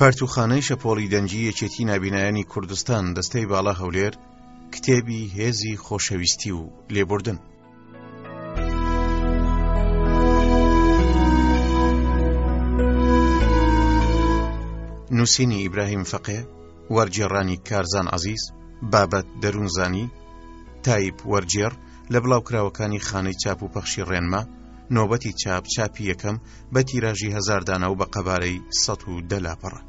پەرتوخانەی شەپۆڵی دەنگی یەکێتی نابینایانی کوردستان دەستەی باڵا هەولێر کتێبی هێزی خۆشەویستی و لێبوردن نووسینی ئیبراهیم فەقێ وەرجێڕانی کارزان عزیز بابەت دەروونزانی تایپ وەرجێڕ لە بڵاوکراوەکانی خانەی چاپ و پەخشی ڕێنما نۆبەتی چاپ چاپی یەکەم بە تیراژی هزار داناو بە قەبارەی سە و دە لاپەڕە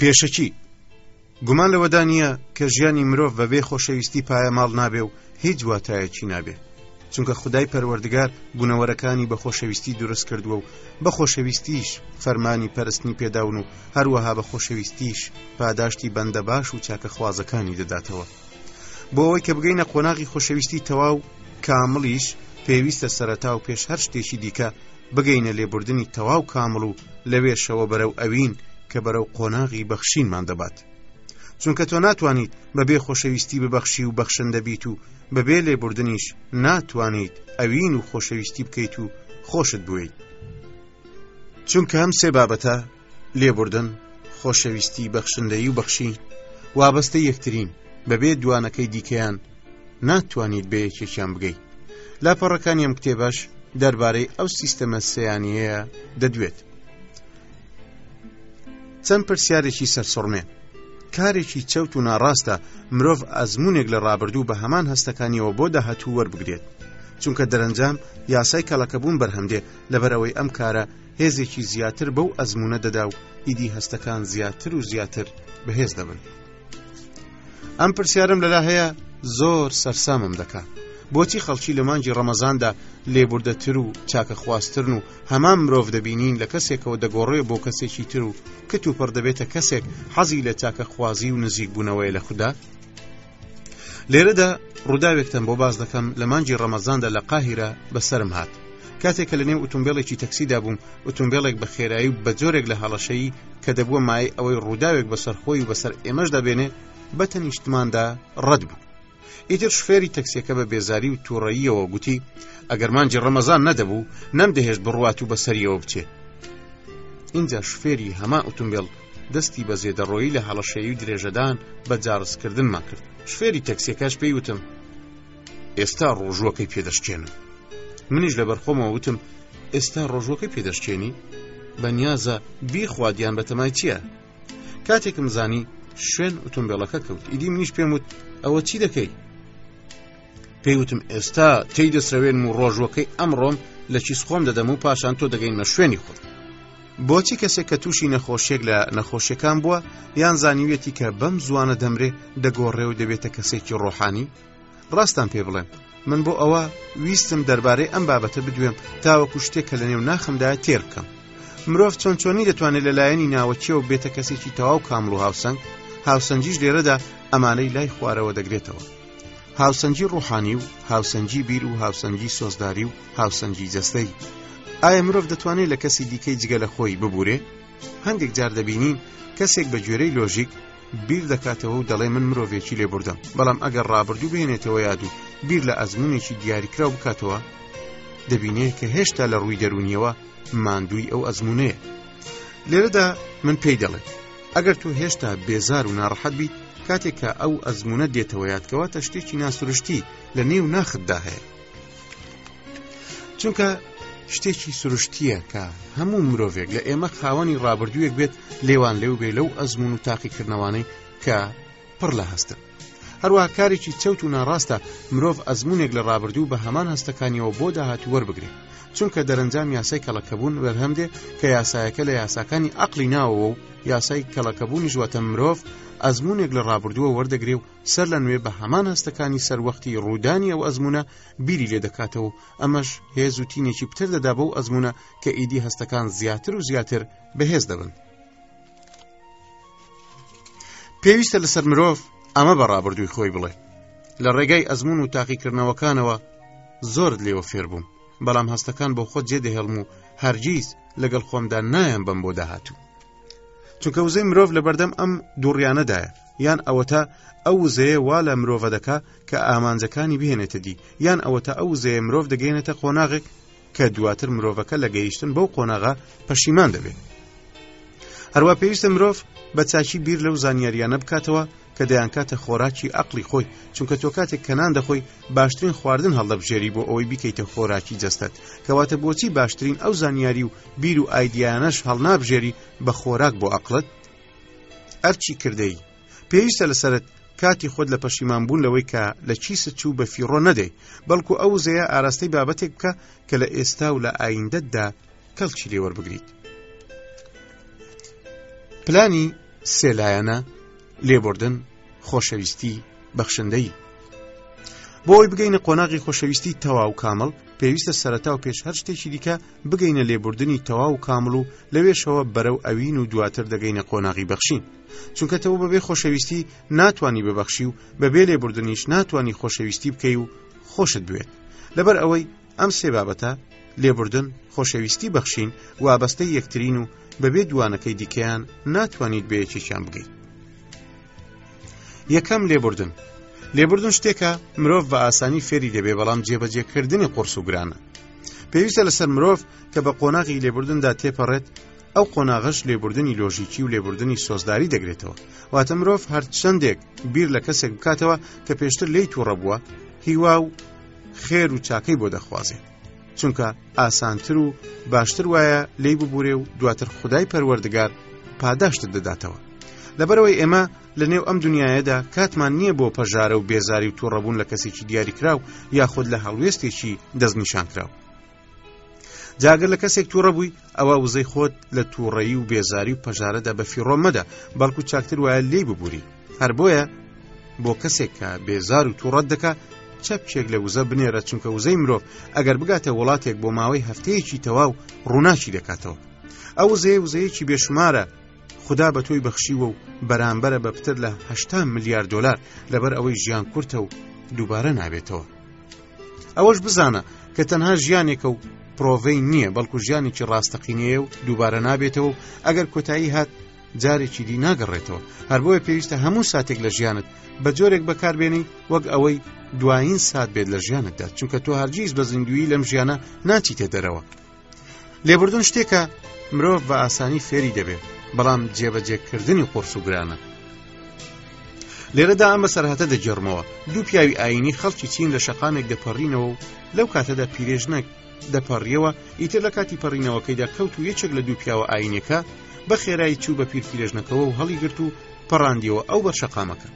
پێشەکی، گومان لەوەدا نییە کە ژیانی مرۆڤ بەبێ خۆشەویستی پایەماڵ نابێ و هیچ واتایەکی نابێ، چونکە خودای پەروەردگار بوونەوەرەکانی بە خۆشەویستی دروست کردووە و بە خۆشەویستیش فەرمانی پەرستنی پێداون و هەروەها بە خۆشەویستیش پاداشتی بەندە باش و چاکەخوازەکانی دەداتەوە بۆ ئەوەی کە بگەینە قۆناغی خۆشەویستی تەواو کامڵیش پێویستە سەرەتا و پێش هەر شتێکی دیکە بگەینە لێبوردنی تەواو کامڵ و لەوێشەوە بەرەو ئەوین کە بەرەو قۆناغی بەخشینمان دەبات چونکە تۆ ناتوانیت بەبێ خۆشەویستی ببەخشی و بەخشندە بیت و بەبێ لێبوردنیش ناتوانیت ئەوین و خۆشەویستی بکەیت و خۆشت بوێیت چونکە ئەم سێ بابەتە لێبوردن، خۆشەویستی، بەخشندەیی و بەخشی وابەستەی یەکترین، بەبێ دوانەکەی دیکەیان ناتوانیت بە یەکێکیان بگەی. لاپەڕەکانی ئەم کتێبەش دەربارەی ئەو سیستەمە سەیانەیە دەدوێت. چەند پرسیارێکی سەرسوڕمێ کارێکی چەوت و ناڕاستە مرۆڤ ئەزمونێک لە ڕابردوو بە هەمان هەستەکانیەوە بۆ داهاتوو وەربگرێت چونکە دەرەنجام یاسای کەڵەکەبوون بەرهەمدێ لەبەرەوەی ئەم کارە هێزێکی زیاتر بەو ئەزمونە دەدا و ئیدی هەستەکان زیاتر و زیاتر بەهێز دەبن ئەم پرسیارم لەلا هەیە زۆر سەرسامم دەکا بۆچی خەڵکی لە مانجی ڕەمەزاندا لێبوردەتر و چاکە خواسترن و هەمان مرۆڤ دەبینین لە کەسێکەوە دەگۆڕێ بۆ کەسێکی تر و کت و پڕ دەبێتە کەسێک حەزی لە چاکە خوازی و نزیک بوونەوەی لە خوددا؟ لێرەدا ڕووداوێکتان بۆ باز دەکەم لە مانجی ڕەمەزاندا لە قاهیرە بەسرم هات کاتێک کە لە نێو ئوتومبیلێکی تەکسیدا بووم ئوتومبیلێک بە خێرایی و بە جۆرێک لە هەڵەشەیی کە دەبووە مای ئەوەی ڕووداوێک بەسەر خۆی و بەسەر ئێمەشدا بێنێ بە تەنیشتماندا ڕەت بوو ئیتر شفێری تەکسیەکە بە بێزاری و تووڕەییەوە گوتی ئەگەرمانجی ڕەمەزان نەدەبوو نەمدەهێشت بڕوات و بەسەریەوە بچێ اینجا شفێری هەما ئوتومبیل دەستی بە زێدەڕۆیی لە هەڵەشەیی و درێژەدان بە جاڕسکردنما کرد شفێری تەکسیەکەش پێی وتم ئێستا ڕۆژوەکەی پێدەشکێنم منیش لە بەرخۆمەوە وتم ئێستا ڕۆژوەکەی پێدەشکێنی بەنیازە بیخوادیان بەتەمای چییە کاتێکم زانی شوێن ئۆتۆمبیلەکە کەوت ئیدی منیش پێم وت ئەوە چی دەکەی پێیوتم ئێستا تی دەسرەوێن و ڕۆژوەکەی ئەمڕۆم لە چیسخۆم دەدەم و پاشان تۆ دەگەینمە شوێنی خۆت بۆچی کەسێک کە تووشی نەخۆشیێک لە نەخۆشیەکان بووە یان زانیویەتی کە بەم زوانە دەمرێ دەگۆڕێ و دەبێتە کەسێکی ڕۆحانی ڕاستان پێ بڵێن من بۆ ئەوە ویستم دەربارەی ئەم بابەتە بدوێم تاوەکو شتێک کە لە نێو ناخمدا تێر بکەم مرۆڤ چۆن چۆنی دەتوانێت لەلایەنی ناوەچیەوە بێتە کەسێکی تەواو کامڵ و هاوسنگ هاوسەنجیش لێرەدا ئەمانەی لای خوارەوە دەگرێتەوە هاوسەنگی ڕوحانی و هاوسەنگی بیر و هاوسەنگی سۆزداری و هاوسەنگی جەستەی ئایا مرۆڤ دەتوانێت لە کەسی دیکەی جگە لە خۆی ببورێ هەندێک جار دەبینین کەسێک بە گوێرەی لۆژیک بیر دەکاتەوە و دەڵێ من مرۆڤێکی لێ بوردم بەڵام ئەگەر ڕابردوو بێنێتەوە یاد و بیر لە ئەزمونێکی دیاریکراو بکاتەوە دەبینێ کە هێشتا لە ڕووی دەرونیەوە ماندووی ئەو ئەزمونەیە لێرەدا من پێی دەڵێت ئەگەر تۆ هێشتا بێزار و ناڕەحەت بیت کاتێک کە ئەو ئەزمونە دێتەوە یادکەوە تە شتێکی ناسروشتی لە نێو ناخدا هەیە چونکە شتێکی سروشتیە کە هەموو مرۆڤێک لە ئێمە خاوەنی ڕابردوویەک بێت لێوان لێو بێ لەو ئەزمون و تاقیکردنەوانەی کە پڕ لە هەستن هەروە کارێکی چەوت و ناڕاستە مرۆڤ ئەزمونێک لە ڕابردوو بە هەمان هەستەکانیەوە بۆ داهاتوو وەربگرێت چونکە دەرەنجام یاسای کەڵەکەبوون وەرهەمدێ کە یاسایەکە لە یاساکانی عقلی ناوەوە و یاسای کەڵەکەبوونی ژوەتە مرۆڤ ئەزمونێک لە ڕابردووە وەردەگرێ و سەر لە نوێ بە هەمان هەستەکانی سەروەختی ڕوودانی ئەو ئەزمونە بیری لێ دەکاتەوە ئەمەش هێز و تینێکی پتر دەدا بەو ئەزمونە کە ئیدی هەستەکان زیاتر و زیاتر بەهێز دەبن پێویستە لەسەر مرۆڤ ئەمە بە ڕابردووی خۆی بڵێ لە ڕێگای ئەزمون و تاقیکردنەوەکانەوە زۆرت لێوە فێربووم بەڵام هەستەکان بۆ خۆت جێدەهێڵم و هەرگیز لەگەڵ خۆمدا نایەن بم بۆ داهاتوو چونکە وزەی مرۆڤ لە بەردەم ئەم دووڕیانەدایە یان ئەوەتا ئەو وزەیە وا لە مرۆڤ دەکا کە ئامانجەکانی بهێنێتە دی یان ئەوەتا ئەو وزەیە مرۆڤ دەگەێنێتە قۆناغێک کە دواتر مرۆڤەکە لە گەیشتن بەو قۆناغا پەشیمان دەبێت هەروە پێویستە مرۆڤ بە چاکی بیر لەو زانیاریانە بکاتەوە کە دەیانکاتە خۆراکی ئەقلی خۆی چونکە تۆ کاتێک کەنان دەخۆی باشترین خواردن هەڵدەبژێری بۆ ئەوەی بیکەیتە خۆراکی جەستەت کەواتە بۆچی باشترین ئەو زانیاری و بیر و ئایدیانەش هەڵنابژێری بە خۆراک بۆ ئەقلت ئەرچی کردەی پێویستە لە سەرت کاتی خۆت لە پەشیمان بوون لەوەی کە لە کیست چوو بە فیڕۆ نەدەی بەڵکو ئەو زەیە ئاراستەی بابەتێک بکە کە لە ئێستا و لە ئایندەتدا کەڵکی لێوەربگریت پلانی سێلایەنە لێبوردن خۆشەویستی بەخشندەی بۆی بگەینە قۆناغی خۆشەویستی تەواو کامل پێویستە سەرەتا و پێش هەر شتێکی دیکە بگەینە لێبوردنی تەواو کامل و لەوێشەوە بەرەو ئەوین و دواتر دەگەینە قۆناغی بەخشین چونکە تۆ بەبێ خۆشەویستی ناتانی ببەخشی و بەبێ لێبوردنیش ناتانی خۆشەویستی بکەی و خۆشت بوێت لەبەر ئەوەی ئەم سێ بابەتە لێبوردن خۆشەویستی بەخشین وابەستەی یەکترین و بەبێ دوانەکەی دیکەیان ناتوانیت بەیەکێکیان بگەیت یەکەم لێبوردن لێبوردن شتێکە مرۆڤ بە ئاسانی فێری دەبێ بەڵام جێبەجێکردنی قرس و گرانە پێویستە لەسەر مرۆڤ کە بە قۆناغی لێبوردندا تێپەڕێت ئەو قۆناغەش لێبوردنی لۆژیکی و لێبوردنی سۆزداری دەگرێتەوە واتە مرۆڤ هەرچەندێک بیر لە کەسێک بکاتەوە کە پێشتر لی تووڕە بووە هیوا و خێر و چاکەی بۆ دەخوازێت چونکە ئاسانتر و باشتر وایە لی ببورێ و دواتر خدای پەروەردگار پاداشتت دەداتەوە لەبەرەوەی ئێمە لە نێو ئەم دنیاەدا کاتمان نییە بۆ پەژارە و بێزاری و تووڕەبوون لە کەسێکی دیاریکراو یاخود لە هەڵوێستێکی دەستنیشان کراو جا گەر لە کەسێک تووڕە بووی ئەوە وزەی خۆت لە تووڕەیی و بێزاری و پەژارەدا بە فیڕۆ مەدە بەڵکو چاکتر وایە لێی ببووری هەر بۆیە بۆ کەسێک کە بێزار و تووڕەت دەکا چەپچێک لە وزە بنێرە چونکە وزەی مرۆڤ ئەگەر بگاتە وڵاتێک بۆ ماوەی هەفتەیەکی تەواو ڕووناکی دەکاتەوە ئەو وزەیە وزەیەکی بێشمارە خدا بە تۆی بەخشیوە و بەرامبەرە بە پتر لە هشتا ملیار دلار لەبەر ئەوەی ژیان کورتە و دووبارە نابێتەوە ئەوەش بزانە کە تەنها ژیانێکە و پرۆڤەی نییە بەڵکو ژیانێکی ڕاستەقینەیە و دووبارە نابێتەوە و ئەگەر کۆتایی هات جارێکی دی ناگەڕێتەوە هەر بۆیە پێویستە هەموو ساتێک لە ژیانت بە جۆرێک بەکاربێنی وەک ئەوەی دوایین سات بێت لە ژیانتدا چونکە تۆ هەرگیز بە زیندوی لەم ژیانە ناچیتە دەرەوە لێبوردن شتێکە مرۆڤ بە ئاسانی فێری دەبێت بەڵام جێبەجێکردنی قۆرس و گرانە لێرەدا ئەم بەسەرهاتە دەگێڕمەوە دوو پیاوی ئاینی خەڵکی چین لە شەقامێک دەپەڕینەوە و لەو کاتەدا پیرێژنەک دەپەڕیەوە ئیتر لە کاتی پەڕینەوەکەیدا کەوت و یەکێک لە دوو پیاوە ئاینەکە بە خێرایی چوو بە پیر پیرێژنەکەەوە و هەڵی گرت و پەڕاندیەوە ئەو بەرشەقامەکە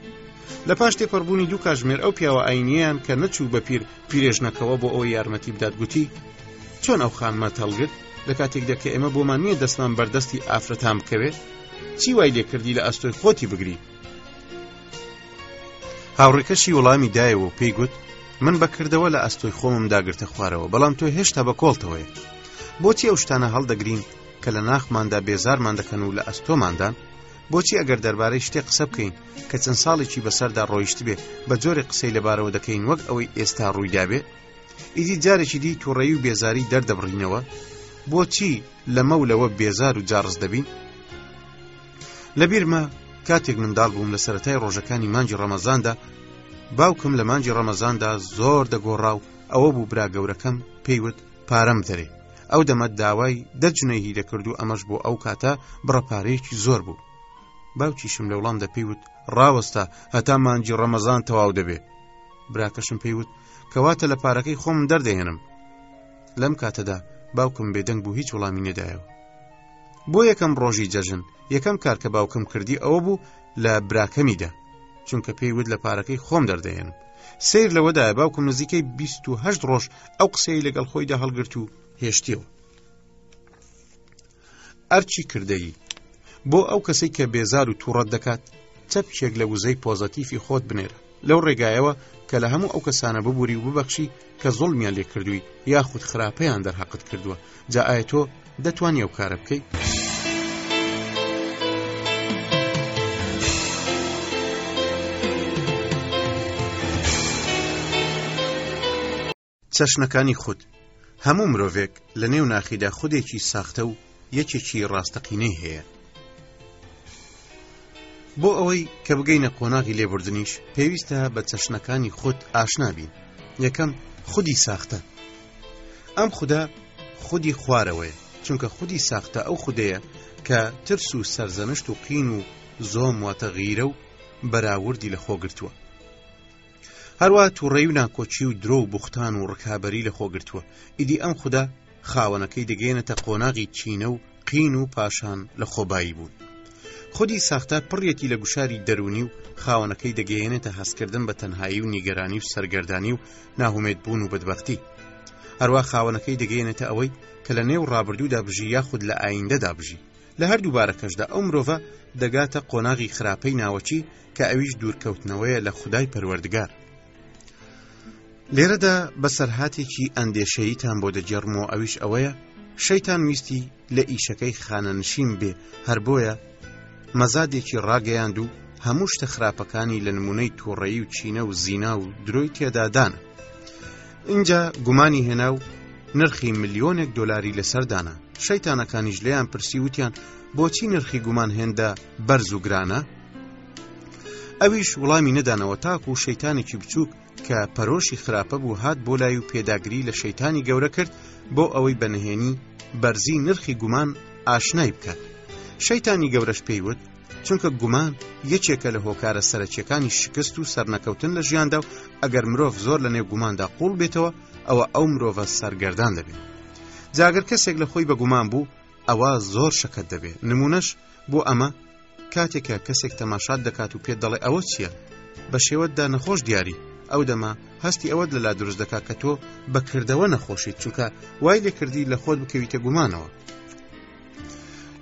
لە پاش تێپەڕبوونی دوو کاژمێر ئەو پیاوە ئاینیان کە نەچوو بە پیر پیرێژنەکەوە بۆ ئەوەی یارمەتی بدات گوتی چۆن ئەو خانمە تەڵگرت لە کاتێکدا کە ئێمە بۆمان نییە دەستمان بەردەستی ئافرەتان بکەوێت چی وای لێکردی لە ئەستۆی خۆتی بگری هاوڕێکەشی وەڵامی دایەوە و پێی گوت من بەکردەوە لە ئەستۆی خۆمم داگرتە خوارەوە بەڵام تۆ هێشتا بە کۆڵتەوەی بۆچی ئەو شتانە هەڵدەگرین کە لە ناخماندا بێزارمان دەکەن و لە ئەستۆماندان بۆچی ئەگەر دەربارەی شتێک قسە بکەین کە چەند ساڵێکی بەسەردا ڕۆیشت بێ بە جۆرێک قسەی لەبارەوە دەکەین وەک ئەوەی ئێستا ڕوویدابێ ئیدی جارێکی دی تووڕەیی و بێزاری دەردەبڕینەوە بۆچی لەمە و لەوە بێزار و جاڕز دەبین لە بیرمە کاتێک منداڵ بووم لە سەتای ڕۆژەکانی مانجی ڕەمەزاندا باوکم لە مانجی ڕەمەزاندا زۆر دەگۆڕا و ئەوە بوو برا گەورەکەم پێیوت پارەم دەرێ ئەو دەمە داوای دە جنەیهی دەکرد و ئەمەش بۆ ئەو کاتە بڕە پارەیەکی زۆر بوو باوکیشم لە وڵام دەپیوت ڕاوەستە هەتا مانجی ڕەمەزان تەواو دەبێ براکەشم پێیوت کەواتە لە پارەکەی خۆم دەردەێنم لەم کاتەدا باوکم بێدەنگ بوو هیچ وڵامی نەدایەوە بۆ یەکەم ڕۆژی جەژن یەکەم کار کە باوکم کردی ئەوە بوو لە براکەمی دا چونکە پێی وت لە پارەکەی خۆم دەردەێنم سیر لەوەدای باوکم نزیکەی 28 ڕۆژ ئەو قسەی لەگەڵ خۆیدا هەڵگرت و هێشتیەوە ئەرچی کردەیی بۆ ئەو کەسێک کە بێزار و تووڕەت دەکات چەپچێک لە وزەی پۆزەتیفی خۆت بنێرە لەو ڕێگایەوە کە لە هەموو ئەو کەسانە ببووری و ببەخشی کە زۆڵمیان لێ کردووی یاخود خراپەیان دەرهەقت کردووە جا ئایا تۆ دەتوانانی ئەو کارە بکەیت؟ چەشنەکانی خود، هەموو مرۆڤێک لە نێو ناخیدا خودێکی ساختە و یەکێکی ڕاستەقینەی هەیە. بۆ ئەوەی کە بگەینە قۆناغی لێبوردنیش پێویستە بە چەشنەکانی خود ئاشنابین یەکەم خودی ساختە ئەم خوددا خودی خوارەوەی چونکە خودی ساختە ئەو خودەیە کە ترس و سەرزەنشت و قین و زۆم واتە غیرە و بەراوردی لە خۆگرتووە هەروا تووڕەی و ناکۆچی و درۆ و بوختان و ڕکابەری لە خۆگرتووە ئیدی ئەم خوددا خاوەنەکەی دەگەێنێتە قۆناغی چینە و قین و پاشان لە خۆبایی بوون خودی ساختە پڕەتی لە گوشاری دەرونی و خاوەنەکەی دەگەیەنێتە هەستکردن بە تەنهایی و نیگەرانی و سەرگەردانی و ناهومێت بوون و بدبختی هەروە خاوەنەکەی دەگەیەنێتە ئەوەی کە لە نێو ڕابردوودا بژی یاخود لە ئایندەدا بژی لە هەردوو بارەکەشدا ئەو مرۆڤە دەگاتە قۆناغی خراپەی ناوەچی کە ئەویش دوورکەوتنەوەیە لە خودای پەروەردگار لێرەدا بەسەرهاتێکی ئەندێشەییتان بۆ دەگێڕم و ئەویش ئەوەیە شەیتان ویستی لە ئیشەکەی خانەنشین بێ هەر بۆیە مەزادێکی ڕاگەیاند و هەموو شتە خراپەکانی لە نمونەی تووڕەیی و چینە و زینا و درۆی تێدادانە اینجا گومانی هێنا و نرخی ملیۆنێک دۆلاری لەسەردانە شەیتانەکانیش لێیان پرسی وتیان بۆچی نرخی گومان هێندە بەرز و گرانە ئەویش وڵامی نەدانەوە تاکو و شەیتانێکی بچووک کە پەرۆشی خراپە بوو هات بۆ لای و پێداگری لە شەیتانی گەورە کرد بۆ ئەوەی بە نهێنی بەرزی نرخی گومان ئاشنای بکات شەیتانی گەورەش پێیوت چونکە گومان یەکێکە لە هۆکارە سەرەکیەکانی شکست و سەرنەکەوتن لە ژیاندا و ئەگەر مرۆڤ زۆر لە نێو گوماندا قوڵ بێتەوە ئەوە ئەو مرۆڤە سەرگەردان دەبێت جاگەر کەسێک لە خۆی بە گومان بوو ئەوە زۆر شەکەت دەبێت نمونەش بۆ ئەمە کاتێک کە کەسێک تەماشات دەکات و پێت دەڵێ ئەوە چییە بە شێوەتدا نەخۆش دیاری ئەو دەما هەستی ئەوەت لەلا دروست دەکات کە تۆ بەکردەوە نەخۆشیت چونکە وای لێکردی لە خۆت بکەویتە گومانەوە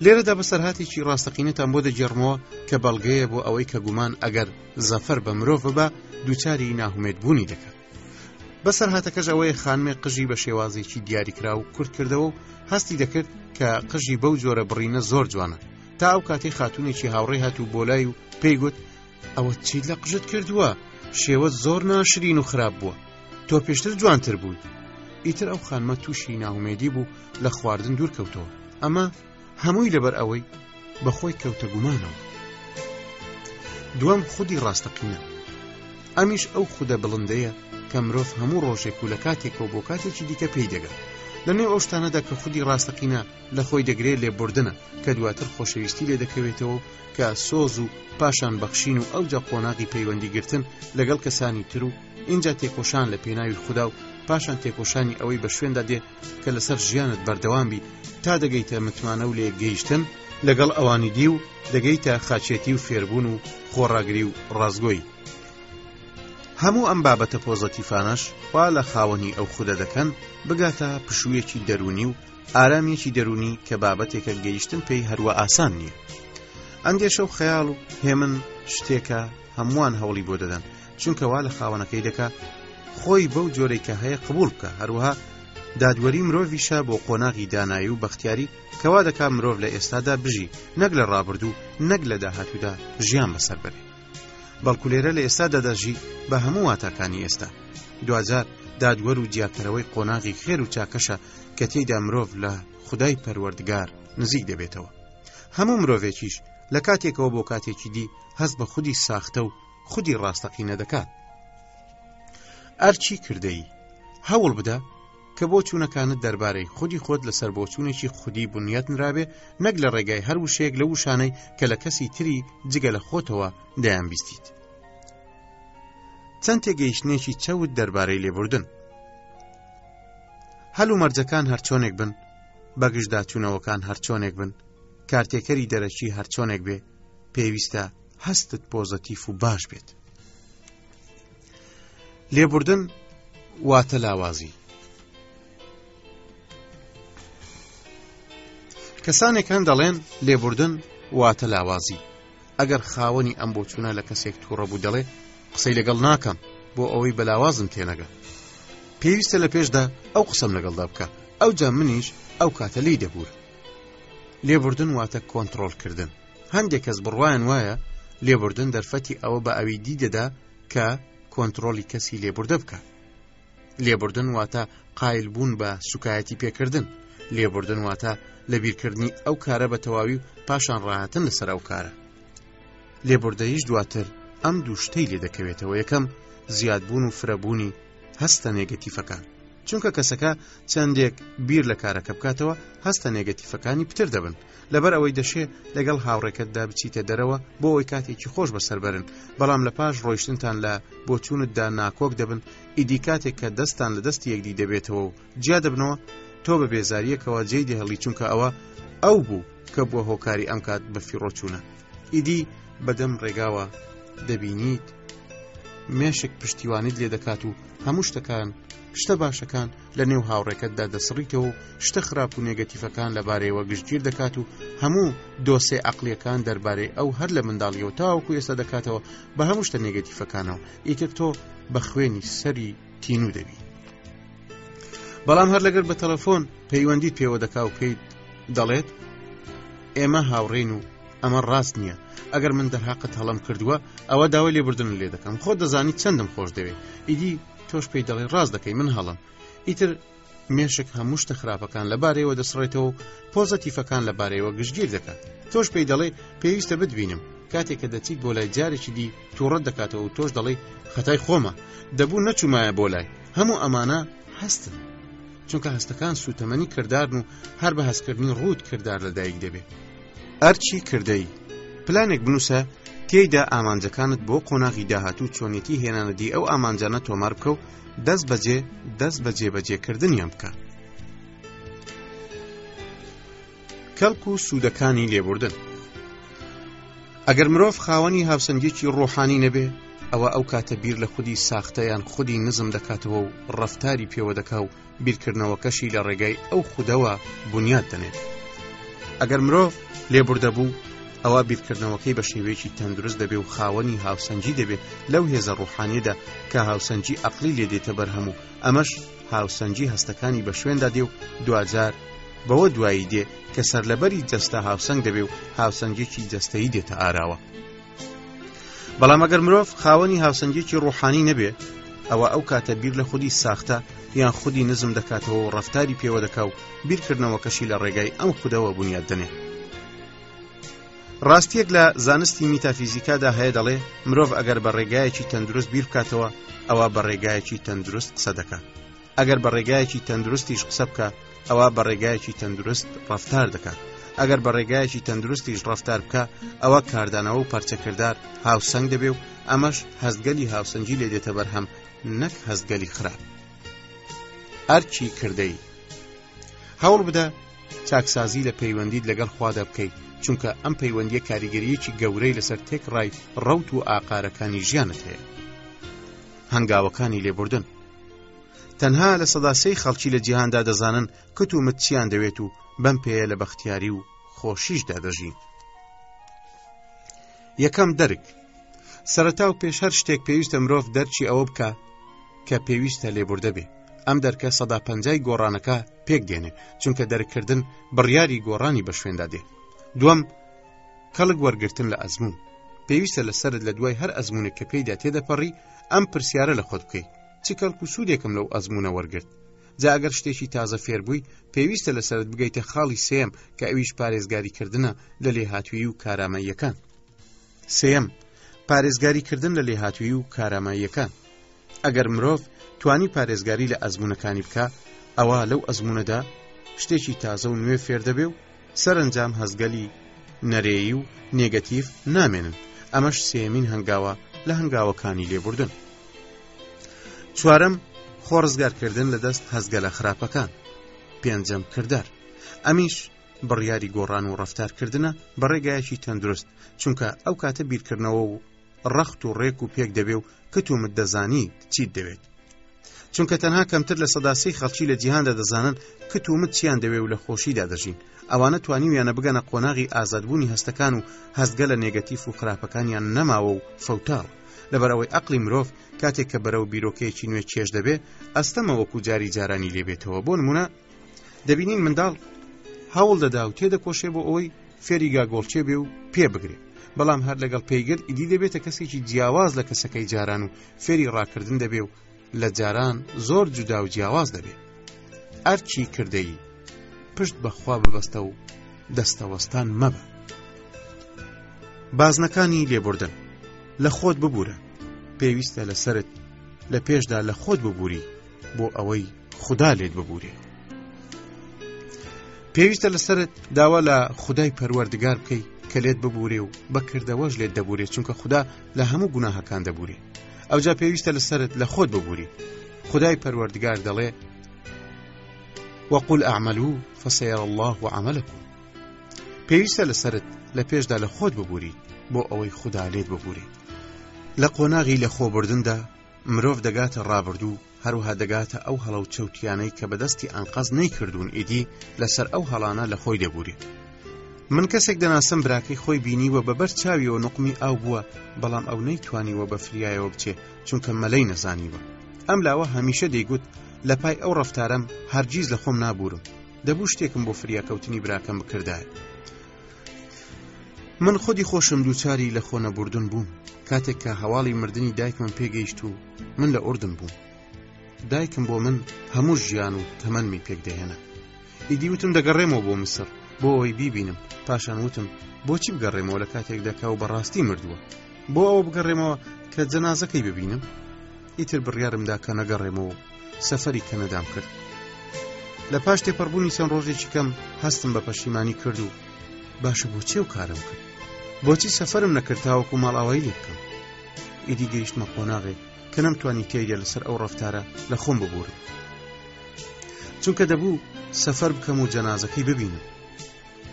لێرەدا بەسەرهاتێکی ڕاستەقینەتان بۆ دەگێڕمەوە کە بەڵگەیە بۆ ئەوەی کە گومان ئەگەر زەفەر بە مرۆڤ بە دووچاری ناهومێت بوونی دەکات بەسەر هاتەکەش ئەوەی خانمێ قژی بە شێوازێکی دیاریکرا و کورتکردەوە و هەستی دەکرد کە قژی بەو جۆرە بڕینە زۆر جوانە تا ئەو کاتەی خاتونێکی هاوڕێ هات و بۆ لای و پێی گوت ئەوە چیت لە قژت کردووە شێوە زۆر ناشرین و خراپ بووە تۆ پێشتر جوانتر بوویت ئیتر ئەو خانمە تووشی ناهومێدی بوو لە خواردن دوور کەوتەوە ئەمە هەمووی لەبەر ئەوەی بەخۆی کەوتە گومانەوە دوم خودی ڕاستەقینە ئەمیش ئەو خودە بڵندەیە کە مرۆڤ هەموو ڕۆژێک و لە کاتێکەوە بۆ کاتێکی دیکە پێی دەگات لەنێو ئەو شتانەدا کە خودی ڕاستەقینە لە خۆی دەگرێ لێبوردنە کە دواتر خۆشەویستی لێ دەکەوێتەوە و کە سۆز و پاشان بەخشین و ئەوجا قۆناغی پەیوەندی گرتن لەگەڵ کەسانی تر و ئینجا تێکۆشان لە پێناوی خوددا و پاشان تێکۆشانی ئەوەی بە شوێندا دێ کە لەسەر ژیانت بەردەوام بی تا دەگەیتە متمانە و لێ گەیشتن لەگەڵ ئەوانی دی و دەگەیتە خاچێتی و فێربوون و خۆڕاگری و ڕازگۆی هەموو ئەم بابەتە پۆزەتیفانەش خوا لە خاوەنی ئەو خودە دەکەن بگاتە پشوویەکی دەرونی و ئارامیەکی دەروونی کە بابەتێکە گەیشتن پێی هەروە ئاسان نییە ئەندێشە و خەیاڵ و هێمن شتێکە هەمووان هەوڵی بۆ دەدەن چونکەوا لە خاوەنەکەی دەکا خۆی بەو جۆرەی کە هەیە قبول بکە هەروەها دادوەری مرۆڤیشە بۆ قۆناغی دانایی و بەختیاری کەوا دەکا مرۆڤ لە ئێستادا بژی نەک لە ڕابردوو نەک لە داهاتوودا ژیان بەسەر بەرێ بەڵکو لێرە لە ئێستا دەدەژی بە هەموو واتاکانی ئێستا دوجار دادوەر و جیاکەرەوەی قۆناغی خێر و چاکەشە کە تێیدا مرۆڤ لە خدای پەروەردگار نزیک دەبێتەوە هەموو مرۆڤێکیش لە کاتێکەوە بۆ کاتێکی دی هەست بە خودی ساختە و خودی ڕاستەقینە دەکات ئەرچی کردەی هەوڵ بدە کە بۆ چوونەکانت دەربارەی خودی خۆت لەسەر بۆ چوونێکی خودی بنیات نرابێ نەک لە ڕێگای هەر وشەیەک لە وشانەی کە لە کەسی تری جگە لە خۆتەوە دەیان بیستیت چەند تێگەیشتنێکی چەوت دەربارەی لێبوردن هەل و مەرجەکان هەرچۆنێک بن بەگشتداچوونەوەکان هەرچۆنێک بن کارتێکەری دەرەکی هەرچۆنێک بێ پێویستە هەستت پۆزەتیف و باش بێت لێبوردن واتە لاوازی کەسانێک هەن دەڵێن لێبوردن واتە لاوازی ئەگەر خاوەنی ئەم بۆچوونە لە کەسێک تووڕەبوو دەڵێ قسەی لەگەڵ ناکەم بۆ ئەوەی بەلاوازم تێنەگە پێویستە لە پێشدا ئەو قسەم لەگەڵدا بکە ئەو جا منیش ئەو کاتە لی دەبور لێبوردن واتە کۆنتترۆلکردن هەندێک کەس بڕواان وایە لێبوردن دەرفەتی ئەوە بە ئەوی دی دەدا کە کۆنترۆلی کەسی لێبوردە بکات لێبوردن واتە قایل بوون بە سوکایەتی پێکردن لێبوردن واتە لە بیرکردنی ئەو کارە بە تەواوی و پاشان ڕاهتن لەسەر ئەو کارە لێبوردەیش دواتر ئەم دووشتەی لێ دەکەوێتەوە یەکەم زیادبوون و فرەبوونی هەستە نێگەتیفەکان چونکە کەسەکە چەندێک بیر لە کارەکە بکاتەوە هەستە نێگەتیفەکانی پتر دەبن لەبەر ئەوەی دەشێ لەگەڵ هاوڕێکەتدا بچیتە دەرەوە بۆ ئەوی کاتێکی خۆش بەسەربەرن بەڵام لە پاش ڕۆیشتنتان لە بۆ چوونتدا ناکۆک دەبن ئیدی کاتێک کە دەستان لە دەستی یەکدی دەبێتەوە و جیا دەبنەوە تۆ بە بێزاریەکەوە جێی دەهڵی چونکە ئەوە ئەو بوو کە بووە هۆکاری ئەم کات بە فیڕۆچوونە ئیدی بەدەم ڕێگاوە دەبینیت مێشک پشتیوانیت لێ دەکات و هەموو شتەکان شتە باشەکان لە نێو هاوڕێکەتدا دەسڕیتەوە و شتە خراپ و نێگەتیفەکان لەبارەیەوە گشتگیر دەکات و هەموو دۆسێ عقلیەکان دەربارەی ئەو هەر لە منداڵیەوە تاوەکو ئێستا دەکاتەوە بە هەموو شتە نێگەتیفەکانەوە ئیتر تۆ بە خوێنی سەری تینوو دەبی بەڵام هەر لەگەر بە تەلەفۆن پەیوەندی پێوە دەکا و پێیت دەڵێت ئێمە هاوڕێن و ئەمە ڕاست نییە ئەگەر من دەرهاقت هەڵم کردووە ئەوە داوای لێبردن لێ دەکەم خۆ دەزانی چەندم خۆش دەوێت ئیدی تۆش پێی دەڵێ ڕاست دەکەی من هەڵم ئیتر مێشک هەموو شتە خراپەکان لە بارەوە دەسڕێتەوە و پۆزەتیفەکان لە بارەوە گشتگیر دەکات تۆش پێی دەڵێ پێویستە بتبینم کاتێک کە دەچیت بۆ لای جارێکی دی تووڕەت دەکاتەوە و تۆش دەڵێ خەتای خۆمە دەبوو نەچوومایە بۆ لای هەموو ئەمانە هەستن چونکە هەستەکان سوتەمەنی کردارن و هەر بە هەستکردنی ڕووت کردار لەدایک دەبێت ئەرکی کردەیی، پلانێک بنووسە تێیدا ئامانجەکانت بۆ قۆناغی داهاتوو چۆنێتی هێنانەدی ئەو ئامانجانە تۆمار بکە و دەست بەجێ دەست بە جێبەجێکردنیان بکە. کەڵک و سوودەکانی لێبوردن ئەگەر مرۆڤ خاوەنی هاوسەنگێکی ڕۆحانی نەبێ ئەوە ئەو کاتە بیر لە خودی ساختەیان خودی نزم دەکاتەوە و ڕفتاری پێوە دەکا و بیرکردنەوەکەشی لە ڕێگای ئەو خودەوە بنیاد دەنێت ئەگەر مرۆڤ لێبوردە بوو ئەوە بیرکردنەوەکەی بە شێوەیەکی تەندروست دەبێ و خاوەنی هاوسەنگی دەبێت لەو هێزە ڕوحانیەدا کە هاوسەنگی ئەقلی لێ دێتە بەر هەموو ئەمەش هاوسەنگی هەستەکانی بە شوێندا دێ و دوجار بەوە دوایی دێ کە سەرلەبەری جەستە هاوسەنگ دەبێ و هاوسەنگێکی جەستەی دێتە ئاراوە. بەڵام ئەگەر مرۆڤ خاوەنی هاوسەنگێکی ڕوحانی نەبێ ئەوە ئەو کاتە بیر لە خودی ساختە یان خودی نزم دەکاتەوە و ڕفتاری پێوە دەکا و بیرکردنەوە کەشی لە ڕێگای ئەم خودەوە بنیاد دەنێ ڕاستیەک لە زانستی میتافیزیکادا هەیە دەڵێ مرۆڤ ئەگەر بە ڕێگایەکی تەندروست بیر بکاتەوە ئەوە بە ڕێگایەکی تەندروست قسە دەکات ئەگەر بە ڕێگایەکی تەندروستیش قسە بکە ئەوە بە ڕێگایەکی تەندروست ڕفتار دەکات ئەگەر بە ڕێگایەکی تەندروستیش ڕفتار بکە ئەوە کاردانەوە و پەرچەکردار هاوسەنگ دەبێ و ئەمەش هەستگەلی هاوسەنگی لێ دێتە بەرهەم نەک هەستگەلی خراپ ئەرکی کردەی هەوڵ بدە چاکسازی لە پەیوەندیت لەگەڵ خوادا بکەیت چونکە ئەم پەیوەندیە کاریگەریەکی گەورەی لەسەر تێک ڕای ڕوت و ئاقارەکانی ژیانت هەیە هەنگاوەکانی لێبوردن تەنها لە سەدا سێی خەڵکی لە جیهاندا دەزانن کت و مت چیان دەوێت و بەم پێەیە لە بەختیاری و خۆشیشدا دەژین یەکەم دەرک سەرەتا و پێش هەر شتێک پێویستە مرۆڤ دەرچی ئەوە بکە کە پێویستە لێبوردە بێ ئەم دەرکە سەدا پەنجای گۆڕانەکە پێک دێنێ چونکە دەرککردن بڕیاری گۆڕانی بە شوێندا دێ دوم کەڵک وەرگتن لە ئەزمون پێویستە لەسرت لە دوای هەر ئەزمونێک کە پێیدا تێدەپەڕی ئەم پرسیارە لە خۆت بکەیت چ کەڵک و سوودێکم لەو ئەزمونە وەرگرت جاگەر شتێکی تازە فێربووی پێویستە لەسرت بگەیتە خاڵی سێم کە ئەویش پارێزگاریکردنە لە لێهاتووی و کارامەیەکان سێم پارێزگاریکردن لە لێهاتووی و کاراماییەکان ئەگەر مرۆڤ توانی پارێزگاری لە ئەزمونونەکانی بکە ئەوە لەو ئەزمونونەدا شتێکی تازە و نوێ فێردەبێ و سەرنجام هەستگەلی نەرێی و نێگەتیف نامێنن ئەمەش سێمین هەنگاوە لە هەنگاوەکانی لێبوردن چوارم خۆڕزگارکردن لە دەست هەستگەلە خراپەکان پێنجەم کردار ئەمیش بڕیاری گۆڕان و ڕفتارکردە بە ڕێگایەکی تەندروست چونکە ئەو کاتە بیرکردنەوە و ڕەخت و ڕێک و پێک دەبێ و کت و مت دەزانی چیت دەوێت چونکە تەنها کەمتر لە سەداسی خەڵکی لە جیهاندا دەزانن کت و مت چیان دەوێ و لە خۆشیدا دەژین ئەوانە توانیویانە بگەنە قۆناغی ئازادبوونی هەستەکان و هەستگە لە نێگەتیف و خراپەکانیان نەماوە و فەوتاوە لەبەرەوەی ئەقلی مرۆڤ کاتێک کە بەرەو بیرۆکەیەکی نوێ چێش دەبێ ئەستەمە وەکو جاری جارانی لێبێتەوە بۆ نمونە دەبینین منداڵ هەوڵ دەدا و تێدەکۆشێ بۆ ئەوەی فێری گاگۆڵچێ بێ و پێ بگرێ بەڵام هەر لەگەڵ پێیگەر ئیدی دەبێتە کەسێکی جیاواز لە کەسەکەی جاران و فێری ڕاکردن دەبێ و لە جاران زۆر جودا و جیاواز دەبێت ئەرکی کردەیی پشت بەخوا ببەستە و دەستەوەستان مەبە بازنەکانی لێبوردن لە خۆت ببوورە پێویستە لەسرت لە پێشدا لە خۆت ببووری بۆ ئەوەی خودا لێت ببورێ پێویستە لەسرت داوا لە خدای پەروەردگار بکەیت کە لێت ببورێ و بەکردەوەش لێت دەبورێ چونکە خدا لە هەموو گوناهەکان دەبورێ ئەوجا پێویستە لەسرت لە خۆت ببووری خدای پەروەردگار دەڵێ وەقول ئەعملو فسەیە الله و عملەکو پێویستە لەسرت لە پێشدا لە خۆت ببووری بۆ ئەوەی خدا لێت ببووری لە قۆناغی لە خۆبردندا مرۆڤ دەگاتە ڕابردوو هەروەها دەگاتە ئەو هەڵە و چەوتیانەی کە بەدەستی ئەنقەست نەیکردوون ئیدی لەسەر ئەو هەڵانە لە خۆی دەبورێت من کەسێک دەناسم براکەی خۆی بینی وە بەبەر چاویەوە نقمی ئاو بووە بەڵام ئەو نەیتوانیوە بە فریایەوە بچێ چونکە مەلەی نەزانیوە ئەم لاوە هەمیشە دەیگوت لە پای ئەو ڕفتارم هەرگیز لە خۆم نابورم دەبوو شتێکم بۆ فریاکەوتنی براکەم بکردایە من خودی خۆشم دووچاری لە خۆنەبوردن بووم کاتێک کە هەواڵی مردنی دایکمم پێگەیشت و من لە ئوردن بووم دایکم بۆ من هەموو ژیان و تەمەنمی پێکدەهێنا ئیدی وتم دەگەڕێمەوە بۆ مسر بۆ ئەوی بیبینم پاشان وتم بۆچی بگەڕێمەوە لە کاتێک دەکا و بەڕاستی مردووە بۆ ئەوە بگەڕێمەوە کە جەنازەکەی ببینم ئیتر بڕیارمدا کە نەگەڕێمەوە سەفەری کە نەدام کرد لە پاش تێپەڕبوونی چەند ڕۆژێکی کەم هەستم بە پەشیمانی کرد و باشە بۆ چێ و کارم کرد بۆچی سەفرم نەکردتاوەکو ماڵاوایی لێ بکەم ئیدی گەیشتمە قۆناغێک کە نەمتوانی تێیدا لەسەر ئەو ڕفتارە لە خۆم ببوورم چونکە دەبوو سەفەر بکەم و جەنازەکەی ببینم